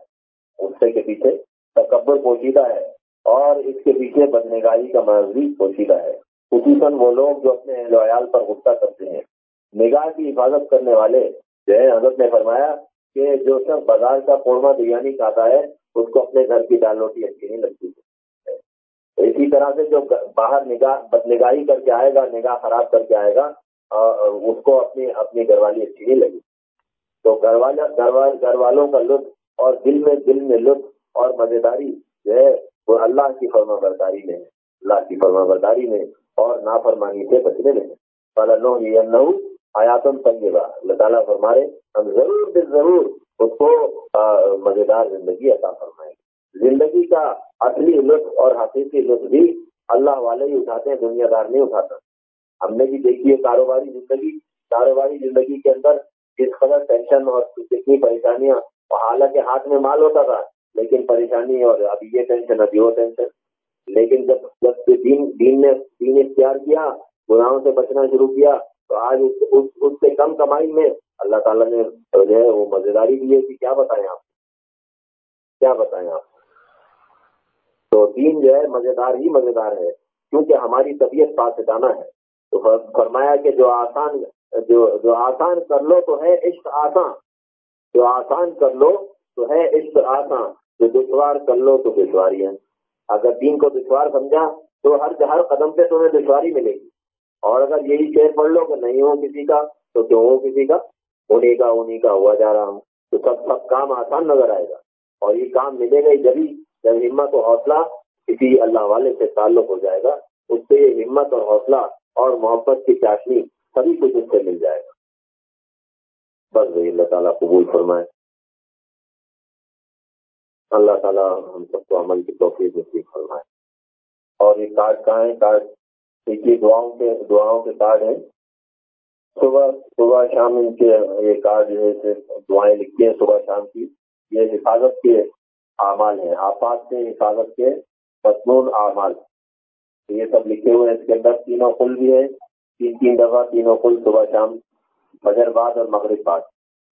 غصے کے پیچھے تکبر پوشیدہ ہے اور اس کے پیچھے بدنگاہی کا مرض بھی پوشیدہ ہے۔ خصوصاً وہ لوگ جو اپنے اہل ویال پر غصہ کرتے ہیں۔ نگاہ کی حفاظت کرنے والے جو ہے حضرت نے فرمایا کہ جو شخص بازار کا قورمہ بریانی کھاتا ہے، اس کو اپنے گھر کی دال روٹی اچھی نہیں لگتی۔ اسی طرح سے جو باہر نگاہ بد نگاہی کر کے آئے گا، نگاہ خراب کر کے آئے گا اس کو اپنی اپنی گھر والی اچھی نہیں لگی۔ تو گھر والا گھر والوں کا لطف اور دل میں دل میں لطف اور مزیداری جو ہے، وہ اللہ کی فرما برداری میں اللہ کی فرما برداری میں اور نافرمانی سے بچنے میں فلاں آیاتم طیبہ۔ اللہ تعالیٰ فرمائے ہم ضرور بے ضرور اس کو مزیدار زندگی عطا فرمائے زندگی کا اصلی لطف اور حقیقی لطف بھی اللہ والے ہی اٹھاتے ہیں، دنیا دار نہیں اٹھاتا۔ ہم نے بھی دیکھی ہے کاروباری زندگی کاروباری زندگی کے اندر کس قدر ٹینشن اور کتنی پریشانیاں حالانکہ ہاتھ میں مال ہوتا تھا، لیکن پریشانی اور ابھی یہ ٹینشن ابھی وہ ٹینشن لیکن جب جب دین دین نے، دین اختیار کیا، گناہوں سے بچنا شروع کیا، تو آج اس سے کم کمائی میں اللہ تعالیٰ نے جو ہے وہ مزیداری دی ہے کہ کیا بتائیں آپ؟ کیا بتائیں آپ؟ تو دین جو ہے مزیدار ہی مزیدار ہے، کیونکہ ہماری طبیعت پاسدانہ ہے۔ تو فرمایا کہ جو آسان جو جو آسان کر لو تو ہے عشق آسان۔ جو آسان کر لو تو ہے عشق آسان۔ جو دشوار کر لو تو دشواری ہے۔ اگر دین کو دشوار سمجھا تو ہر ہر قدم پہ تمہیں دشواری ملے گی۔ اور اگر یہی شعر پڑھ لو کہ نہیں ہو کسی کا، تو کیوں ہو کسی کا؟ انہیں کا انہیں کا ہوا جا رہا ہوں۔ تو سب سب کام آسان نظر آئے گا۔ اور یہ کام ملے گا جبھی جب ہمت و حوصلہ کسی اللہ والے سے تعلق ہو جائے گا، اس سے یہ ہمت اور حوصلہ اور محبت کی چاشنی سبھی کچھ اس سے مل جائے گا۔ بس بھائی اللہ تعالیٰ قبول فرمائے۔ اللہ تعالیٰ ہم سب کو عمل کی توفیق نصیب فرمائے۔ اور یہ کارڈ کہاں ہے؟ کارڈ دیکھیے دعاؤں کے دعاؤں کے کارڈ ہیں۔ صبح صبح شام ان کے یہ کارڈ جو ہے دعائیں لکھتے ہیں صبح شام کی۔ یہ حفاظت کے اعمال ہیں۔ آپات سے حفاظت کے مصنون اعمال۔ یہ سب لکھے ہوئے ہیں۔ اس کے اندر تینوں کل بھی ہے تین تین دفعہ تینوں کل صبح شام، فجر بعد اور مغرب بعد۔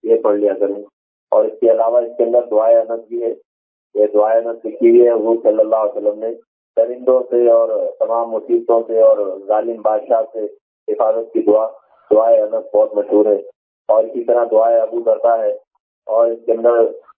یہ پڑھ لیا کریں۔ اور اس کے علاوہ اس کے اندر دعائیں انت بھی ہے یہ دعائیں انت لکھی ہوئی ہے۔ حضور صلی اللہ علیہ وسلم نے درندوں سے اور تمام مصیبتوں سے اور ظالم بادشاہ سے حفاظت کی دعا دعائیں انت بہت مشہور ہے اور اسی طرح دعائیں ابو کرتا ہے۔ اور اس کے اندر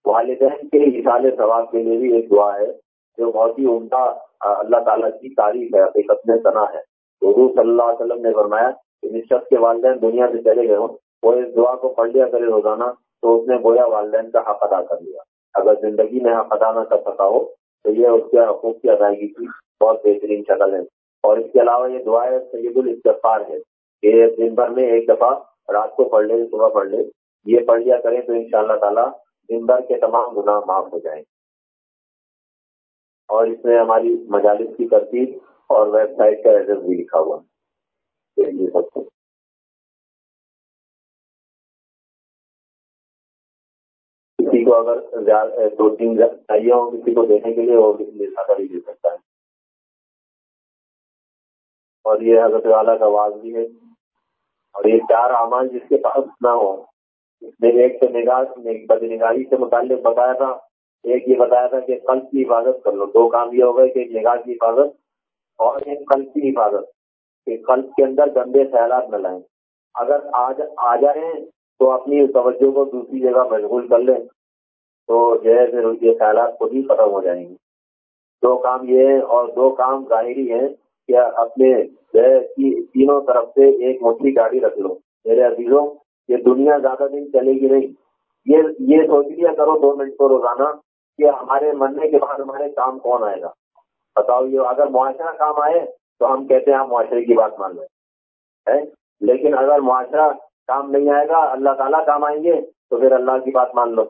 والدین کے اشارے ثواب کے لیے بھی ایک دعا ہے۔ جو بہت ہی عمدہ اللہ تعالیٰ کی تاریخ ہے حقیقت میں صنع ہے۔ حضور صلی اللہ علیہ وسلم نے فرمایا کہ جس شخص کے والدین دنیا سے چلے گئے ہوں، وہ اس دعا کو پڑھ لیا کرے روزانہ، تو اس نے گویا والدین کا حق ادا کر لیا۔ اگر زندگی میں حق ادا نہ کر سکا ہو، تو یہ اس کے حقوق کی ادائیگی کی بہت بہترین شکل ہے۔ اور اس کے علاوہ یہ دعا ہے، سید الاستفار ہے، کہ دن بھر میں ایک دفعہ رات کو پڑھ لے، صبح پڑھ لے۔ یہ پڑھ لیا کریں تو ان شاء اللہ تعالیٰ دن بھر کے تمام گناہ معاف ہو جائیں۔ اور اس میں ہماری مجالس کی ترتیب اور ویب سائٹ کا ایڈریس بھی لکھا ہوا ہے۔ جی کسی کو اگر دو تین چاہیے ہو کسی کو دینے کے لیے وہ زیادہ بھی دے سکتا ہے۔ اور یہ حضرت والا کا آواز بھی ہے۔ اور یہ چار اعمال جس کے پاس نہ ہو اس نے ایک تو نگاہ بد نگاہی سے متعلق بتایا تھا۔ ایک یہ بتایا تھا کہ قلب کی حفاظت کر لو۔ دو کام یہ ہو گئے کہ نگاہ کی حفاظت اور ایک قلب کی حفاظت کہ قلب کے اندر گندے خیالات نہ لائیں۔ اگر آج آ جائیں تو اپنی توجہ کو دوسری جگہ مشغول کر لیں تو جو ہے پھر یہ خیالات خود ہی ختم ہو جائیں گے۔ دو کام یہ ہے اور دو کام ظاہری ہیں کہ اپنے جو ہے تینوں طرف سے ایک موٹی گاڑی رکھ لو۔ میرے عزیزوں، یہ دنیا زیادہ دن چلے گی نہیں۔ یہ یہ سوچ لیا کرو، دو منٹ کو روزانہ کہ ہمارے مرنے کے بعد ہمارے کام کون آئے گا؟ بتاؤ، یہ اگر معاشرہ کام آئے تو ہم کہتے ہیں آپ معاشرے کی بات مان لیں لیکن اگر معاشرہ کام نہیں آئے گا، اللہ تعالیٰ کام آئیں گے، تو پھر اللہ کی بات مان لو۔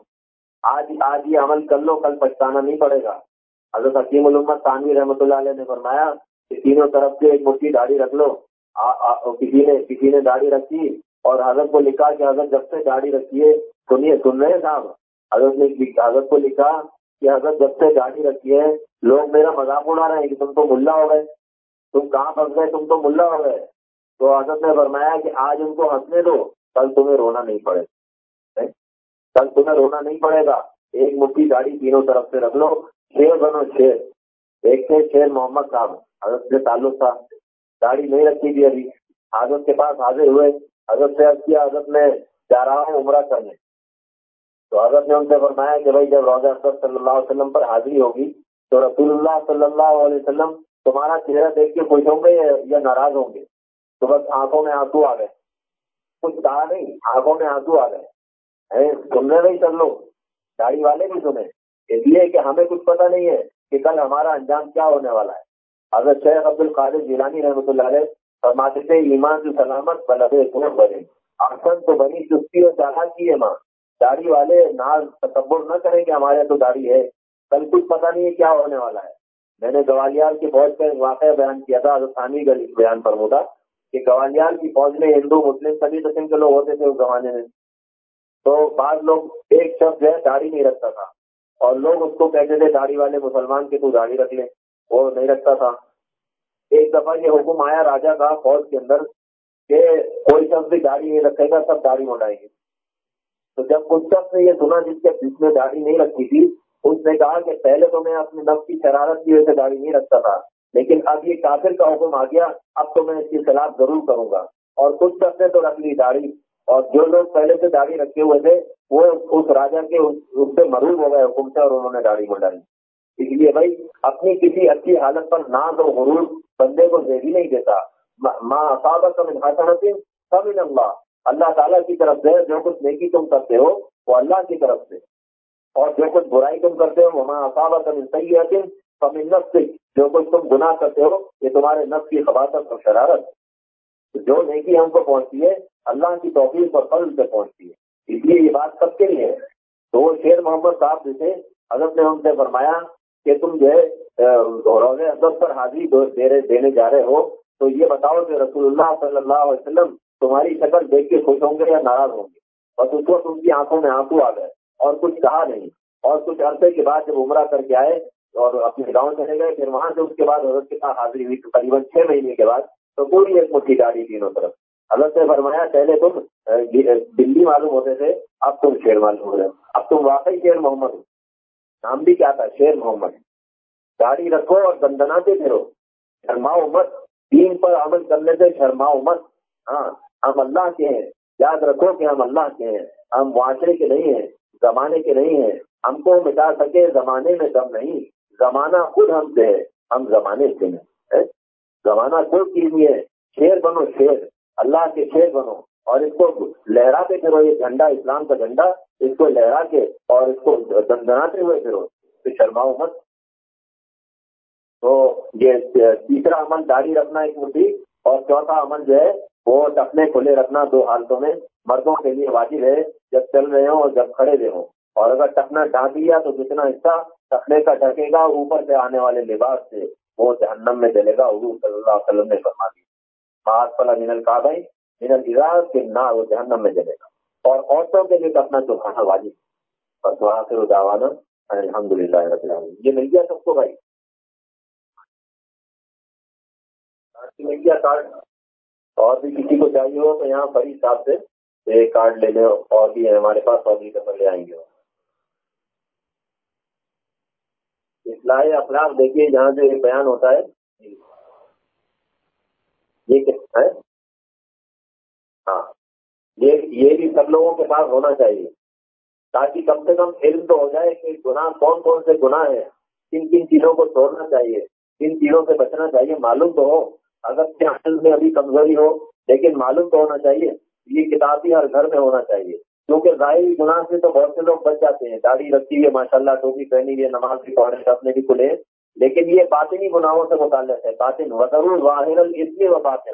آج آج یہ عمل کر لو، کل پچھتانا نہیں پڑے گا۔ حضرت حکیم علومت تانوی رحمۃ اللہ علیہ نے فرمایا کہ تینوں طرف سے ایک مٹھی داڑھی رکھ لو۔ کسی نے کسی نے داڑھی رکھی اور حضرت کو لکھا کہ حضرت جب سے داڑھی رکھی ہے، سنیے، سن رہے صاحب۔ حضرت نے حضرت کو لکھا کہ حضرت جب سے داڑھی رکھی ہے، لوگ میرا مذاق اڑا رہے ہیں کہ تم تو ملا ہو گئے۔ تم کہاں پھنس گئے؟ تم تو ملا ہو گئے۔ تو حضرت نے فرمایا کہ آج ان کو ہنسنے دو، کل تمہیں رونا نہیں پڑے کل تمہیں رونا نہیں پڑے گا۔ ایک مٹھی گاڑی تینوں طرف سے رکھ لو۔ شیر بنو شیر ایک تھے شیر محمد صاحب، حضرت سے تعلق تھا۔ گاڑی نہیں رکھی تھی ابھی۔ حضرت کے پاس حاضر ہوئے۔ حضرت سے کیا، حضرت میں جا رہا ہوں، عمرہ کرنے تو حضرت نے ان سے فرمایا کہ بھائی جب روزہ صلی اللہ علیہ وسلم پر حاضری ہوگی تو رسول اللہ صلی اللہ علیہ وسلم تمہارا چہرہ دیکھ کے خوش ہوں گے یا ناراض ہوں گے؟ تو بس آنکھوں میں آنسو آ گئے۔ کچھ کہا نہیں، آنکھوں میں آنسو آ گئے۔ سننے نہیں سب لوگ گاڑی والے بھی سنیں۔ اس لیے کہ ہمیں کچھ پتا نہیں ہے کہ کل ہمارا انجام کیا ہونے والا ہے۔ اگر شیخ عبد القادر جیلانی رحمۃ اللہ علیہ فرماتے تھے، ایمان سے سلامت بلبے بنے۔ آسن تو بنی چستی اور چالا کی ہے ماں۔ داڑھی والے ناز تصور نہ کریں کہ ہمارے تو داڑھی ہے۔ کل کچھ پتا نہیں ہے کیا ہونے والا ہے۔ میں نے گوالیار کی فوج کا واقعہ بیان کیا تھا ثانی گل بیان پر ہوتا کہ گوالیار کی فوج میں ہندو، مسلم، سبھی قسم کے لوگ ہوتے تھے اس زمانے میں۔ تو بعض لوگ ایک شخص جو ہے داڑھی نہیں رکھتا تھا اور لوگ اس کو کہتے تھے، داڑھی والے مسلمان کے تو داڑھی رکھ لے، وہ نہیں رکھتا تھا۔ ایک دفعہ یہ حکم آیا راجا کا فوج کے اندر کہ کوئی شخص بھی داڑھی نہیں رکھے گا، سب داڑھی مڈائیں گے۔ تو جب اس شخص نے یہ سنا جس کے جس میں داڑھی نہیں رکھی تھی، اس نے کہا کہ پہلے تو میں اپنے نفس کی شرارت کی وجہ سے داڑھی نہیں رکھتا تھا، لیکن اب یہ کافر کا حکم آ گیا، اب تو میں اس کے خلاف ضرور کروں گا۔ اور کچھ شخص نے تو رکھ لی داڑھی، اور جو لوگ پہلے سے داڑھی رکھے ہوئے تھے، وہ اس راجا کے اس سے مروب ہو گئے حکم سے اور انہوں نے داڑھی منڈائی اس لیے بھائی، اپنی کسی اچھی حالت پر ناز اور غرور بندے کو زیری نہیں دیتا۔ ماں سب ان اللہ۔ اللہ تعالیٰ کی طرف سے جو کچھ نیکی تم کرتے ہو، وہ اللہ کی طرف سے۔ اور جو کچھ برائی تم کرتے ہو ماں اصابت صحیح ہے نفس جو کچھ تم گناہ کرتے ہو، یہ تمہارے نفس کی خباصت اور شرارت۔ جو نیکی ہم کو پہنچتی ہے، اللہ کی توفیق اور فضل سے پہنچتی ہے۔ اس لیے یہ بات سب کے لیے ہے۔ تو وہ شیر محمد صاحب جیسے حضرت نے ان سے فرمایا کہ تم جو ہے روز ادب پر حاضری دینے جا رہے ہو۔ تو یہ بتاؤ کہ رسول اللہ صلی اللہ علیہ وسلم تمہاری شکل دیکھ کے خوش ہوں گے یا ناراض ہوں گے؟ بس اس وقت ان کی آنکھوں میں آنسو آ گئے اور کچھ کہا نہیں۔ اور کچھ عرصے کے بعد جب عمرہ کر کے آئے اور اپنے گاؤں چلے گئے، پھر وہاں سے اس کے بعد حضرت کے ساتھ حاضری ہوئی تقریباً چھ مہینے کے بعد تو پوری ایک مٹھی ڈالی تینوں طرف۔ حضرت نے فرمایا، پہلے تم دلی معلوم ہوتے تھے، اب تم شیر معلوم ہو رہے اب تم واقعی شیر محمد ہو۔ نام بھی کیا تھا؟ شیر محمد۔ داڑھی رکھو اور دندناتے پھرو۔ شرماؤ مت۔ دین پر عمل کرنے سے شرماؤ مت ہاں ہم اللہ کے ہیں۔ یاد رکھو کہ ہم اللہ کے ہیں۔ ہم معاشرے کے نہیں ہیں، زمانے کے نہیں ہیں۔ ہم کو مٹا سکے زمانے میں دم نہیں۔ زمانہ خود ہم سے ہے، ہم زمانے سے ہیں زمانہ کوئی چیز نہیں ہے۔ شیر بنو شیر۔ اللہ کے شیر بنو۔ اور اس کو لہرا کے پھرو، یہ جھنڈا، اسلام کا جھنڈا۔ اس کو لہرا کے اور اس کو دندناتے ہوئے پھرو۔ تو شرماؤ مت تو یہ تیسرا عمل داڑھی رکھنا ایک مٹھی اور چوتھا عمل جو ہے وہ ٹپنے کھلے رکھنا دو حالتوں میں، مردوں کے لیے واجب ہے جب چل رہے ہوں اور جب کھڑے رہے ہوں۔ اور اگر ٹکنا ڈھانک لیا تو جتنا حصہ ٹکنے کا ڈھکے گا، اوپر سے آنے والے لباس سے وہ جہنم میں جلے گا، حضور صلی اللہ علیہ وسلم نے فرما دی بات پلا من القابئی من الجاز کے نہ وہ جہنم میں جلے گا۔ اور عورتوں کے لیے اپنا جو کھانا واجب بس وہاں سے دعوانا الحمد للہ رب العالمین۔ یہ مل گیا سب کو بھائی۔ مل کارڈ؟ اور بھی کسی کو چاہیے ہو تو یہاں بڑی صاحب سے ایک کارڈ لے لو اور بھی ہمارے پاس اور بھی دفعہ لے آئیں گے۔ اصلاح اخلاق دیکھیے جہاں سے یہ بیان ہوتا ہے۔ یہ ہے؟ ہاں۔ یہ یہ بھی سب لوگوں کے پاس ہونا چاہیے۔ تاکہ کم سے کم علم تو ہو جائے کہ گناہ کون کون سے گناہ ہیں۔ کن کن چیزوں کو چھوڑنا چاہیے۔ کن چیزوں سے بچنا چاہیے، معلوم تو ہو۔ اگر کیا میں ابھی کمزوری ہو، لیکن معلوم تو ہونا چاہیے، یہ کتاب بھی ہر گھر میں ہونا چاہیے۔ کیونکہ ظاہری گناہ سے تو بہت سے لوگ بچ جاتے ہیں۔ داڑھی رکھتی ہے ماشاء اللہ ٹوپی پہنی ہوئی نماز بھی پڑھنے اپنے بھی کھلے۔ لیکن یہ باطنی گناہوں سے متعلق ہے۔ باطن وزر ظاہر اس لیے وہ بات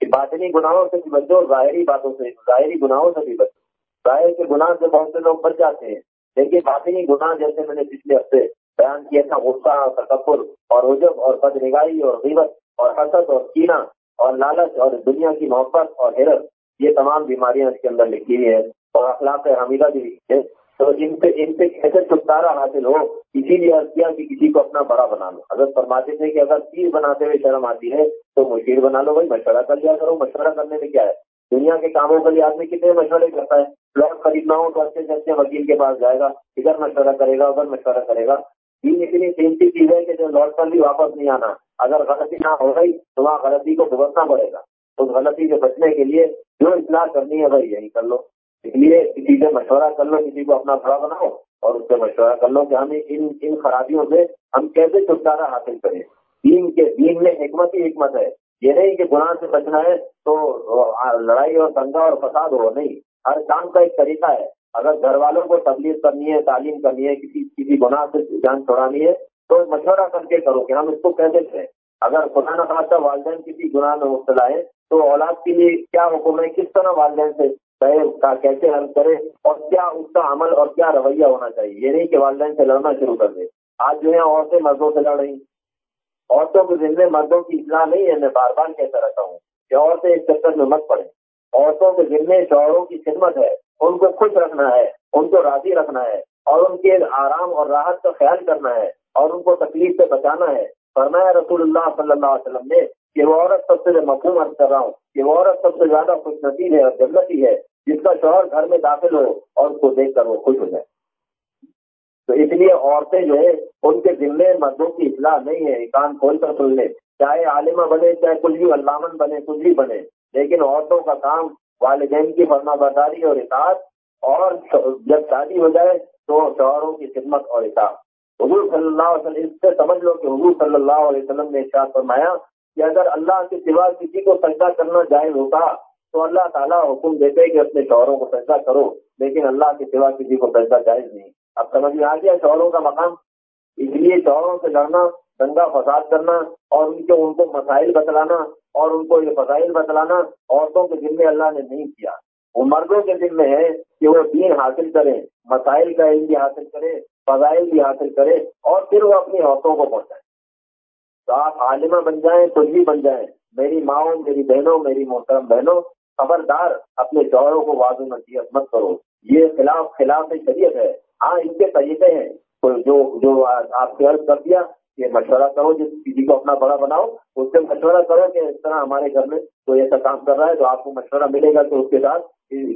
کہ باطنی گناہوں سے بھی بچو ظاہری باتوں سے، ظاہری گناہوں سے بھی بچو۔ ظاہر کے گناہ سے بہت سے لوگ بچ جاتے ہیں۔ لیکن باطنی گناہ جیسے میں نے پچھلے ہفتے بیان کیا تھا، غصہ اور تکبر اور عجب اور بد نگاہی اور غیبت۔ اور حسد اور کینا اور لالچ اور دنیا کی محبت اور حیرت یہ تمام بیماریاں اس کے اندر لکھی ہوئی ہیں اور اخلاق حمیدہ بھی لکھی ہے تو ان سے ان سے کیسے چھٹکارا حاصل ہو، اسی لیے عرض کیا کہ کسی کو اپنا بڑا بنا لو۔ اگر فرماتے تھے کہ اگر چیز بناتے ہوئے شرم آتی ہے تو مشیر بنا لو۔ بھائی، مشورہ کر لیا کرو۔ مشورہ کرنے میں کیا ہے؟ دنیا کے کاموں کے لیے آدمی کتنے مشورے کرتا ہے؟ پلاٹ خریدنا ہو تو اچھے سے اچھے وکیل کے پاس جائے گا، ادھر مشورہ کرے گا، ادھر مشورہ کرے گا۔ یہ اتنی قیمتی چیز ہے کہ جو لوٹ کر بھی واپس نہیں آنا۔ اگر غلطی نہ ہو گئی تو وہاں غلطی کو بھگتنا پڑے گا۔ اس غلطی سے بچنے کے لیے جو اطلاع کرنی ہے بھائی، یہی کر لو۔ اس لیے کسی سے مشورہ کر لو، کسی کو اپنا بڑا بناؤ اور اس سے مشورہ کر لو کہ ہمیں ان ان خرابیوں سے ہم کیسے چھٹکارا حاصل کریں۔ دین کے، دین میں حکمت ہی حکمت ہے۔ یہ نہیں کہ گناہ سے بچنا ہے تو لڑائی اور دنگا اور فساد ہو، نہیں۔ ہر کام کا ایک طریقہ ہے۔ اگر گھر والوں کو تبلیغ کرنی ہے، تعلیم کرنی ہے، کسی کسی گناہ سے جان چھوڑانی ہے، تو مشورہ کر کے کرو کہ ہم اس کو کیسے کریں۔ اگر خدا نخواستہ والدین کسی گناہ میں مبتلا ہے تو اولاد کے لیے کیا حکم ہے؟ کس طرح والدین سے کیسے حل کرے؟ اور کیا اس کا عمل اور کیا رویہ ہونا چاہیے؟ یہ نہیں کہ والدین سے لڑنا شروع کر دے آج جو ہے عورتیں مردوں سے لڑ رہی عورتوں کے ذمے مردوں کی اطلاع نہیں ہے، میں بار بار کہتا رہتا ہوں کہ عورتیں اس چکر میں مت پڑے عورتوں کے ذمے شوہروں کی خدمت ہے۔ ان کو خوش رکھنا ہے، ان کو راضی رکھنا ہے اور ان کے آرام اور راحت کا خیال کرنا ہے اور ان کو تکلیف سے بچانا ہے۔ فرمایا رسول اللہ صلی اللہ علیہ وسلم نے، کہ وہ عورت سب سے مفہوم عرض کر رہا ہوں، کہ وہ عورت سب سے زیادہ خوش نصیب ہے اور جنتی ہے، جس کا شوہر گھر میں داخل ہو اور اس کو دیکھ کر وہ خوش ہو جائے۔ تو اس لیے عورتیں جو ہے ان کے ذمے مردوں کی اطلاع نہیں ہے کان کھول کر سن لے چاہے عالمہ بنے، چاہے کچھ بھی علامن بنے، کچھ بھی بنے، لیکن عورتوں کا کام والدین کی فرما برداری اور اطاعت، اور جب شادی ہو جائے تو شوہروں کی خدمت اور اطاعت۔ حضور صلی اللہ علیہ وسلم سے سمجھ لو کہ حضور صلی اللہ علیہ وسلم نے ارشاد فرمایا کہ اگر اللہ کے سوا کسی کو سجدہ کرنا جائز ہوتا تو اللہ تعالیٰ حکم دیتے کہ اپنے شوہروں کو سجدہ کرو، لیکن اللہ کے سوا کسی کو سجدہ جائز نہیں۔ اب سمجھ میں آ گیا شوہروں کا مقام؟ اس لیے شوہروں سے لڑنا دنگا فساد کرنا اور ان کے ان کو مسائل بتلانا اور ان کو یہ فضائل بتلانا عورتوں کے ذمے اللہ نے نہیں کیا۔ وہ مردوں کے ذمے ہے کہ وہ دین حاصل کریں مسائل کا علم بھی حاصل کرے، فضائل بھی حاصل کرے اور پھر وہ اپنی عورتوں کو پہنچائے۔ تو آپ عالمہ بن جائیں کچھ بھی بن جائیں۔ میری ماؤں، میری بہنوں، میری محترم بہنوں، خبردار اپنے شوہروں کو واضح نصیحت مت کرو۔ یہ خلاف خلاف شریعت ہے۔ ہاں ان کے طریقے ہیں۔ جو جو آپ سے عرض کر دیا کہ مشورہ کرو، جس کسی کو اپنا بڑا بناؤ، اس سے مشورہ کرو کہ اس طرح ہمارے گھر میں کوئی ایسا کام کر رہا ہے تو آپ کو مشورہ ملے گا کہ اس کے ساتھ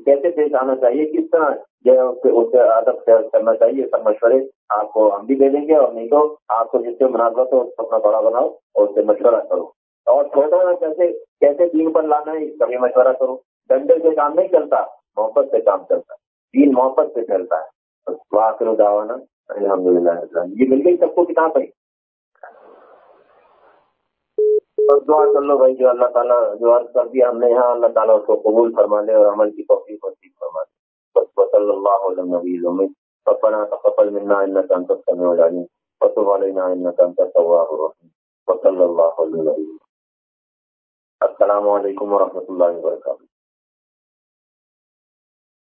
کیسے پیش آنا چاہیے، کس طرح جو ہے اس سے ادب کرنا چاہیے، سب مشورے آپ کو ہم بھی دے دیں گے اور نہیں تو آپ کو جس سے مناسبت ہو اس کو اپنا بڑا بناؤ اور اس سے مشورہ کرو۔ اور چھوٹا کیسے کیسے دین پر لانا ہے، اس کا بھی مشورہ کرو۔ ڈنڈے سے کام نہیں چلتا، محبت سے کام چلتا دین محبت سے چلتا ہے۔ واقع دعوانا الحمد للہ یہ مل گئی سب کو کتاب ہے دعا کر لو بھائی جو اللہ تعالیٰ جو عرض کر دیا ہم نے یہاں اللہ تعالیٰ اس کو قبول فرما لے اور عمل کی توفیق نصیب فرما لے۔ بس صلی اللہ علیہ نبی الامید ربنا تقبل منا انك انت السميع العليم وتب علينا انك انت التواب الرحيم وصلى اللہ علیہ النبي السلام علیکم ورحمۃ اللہ وبرکاتہ۔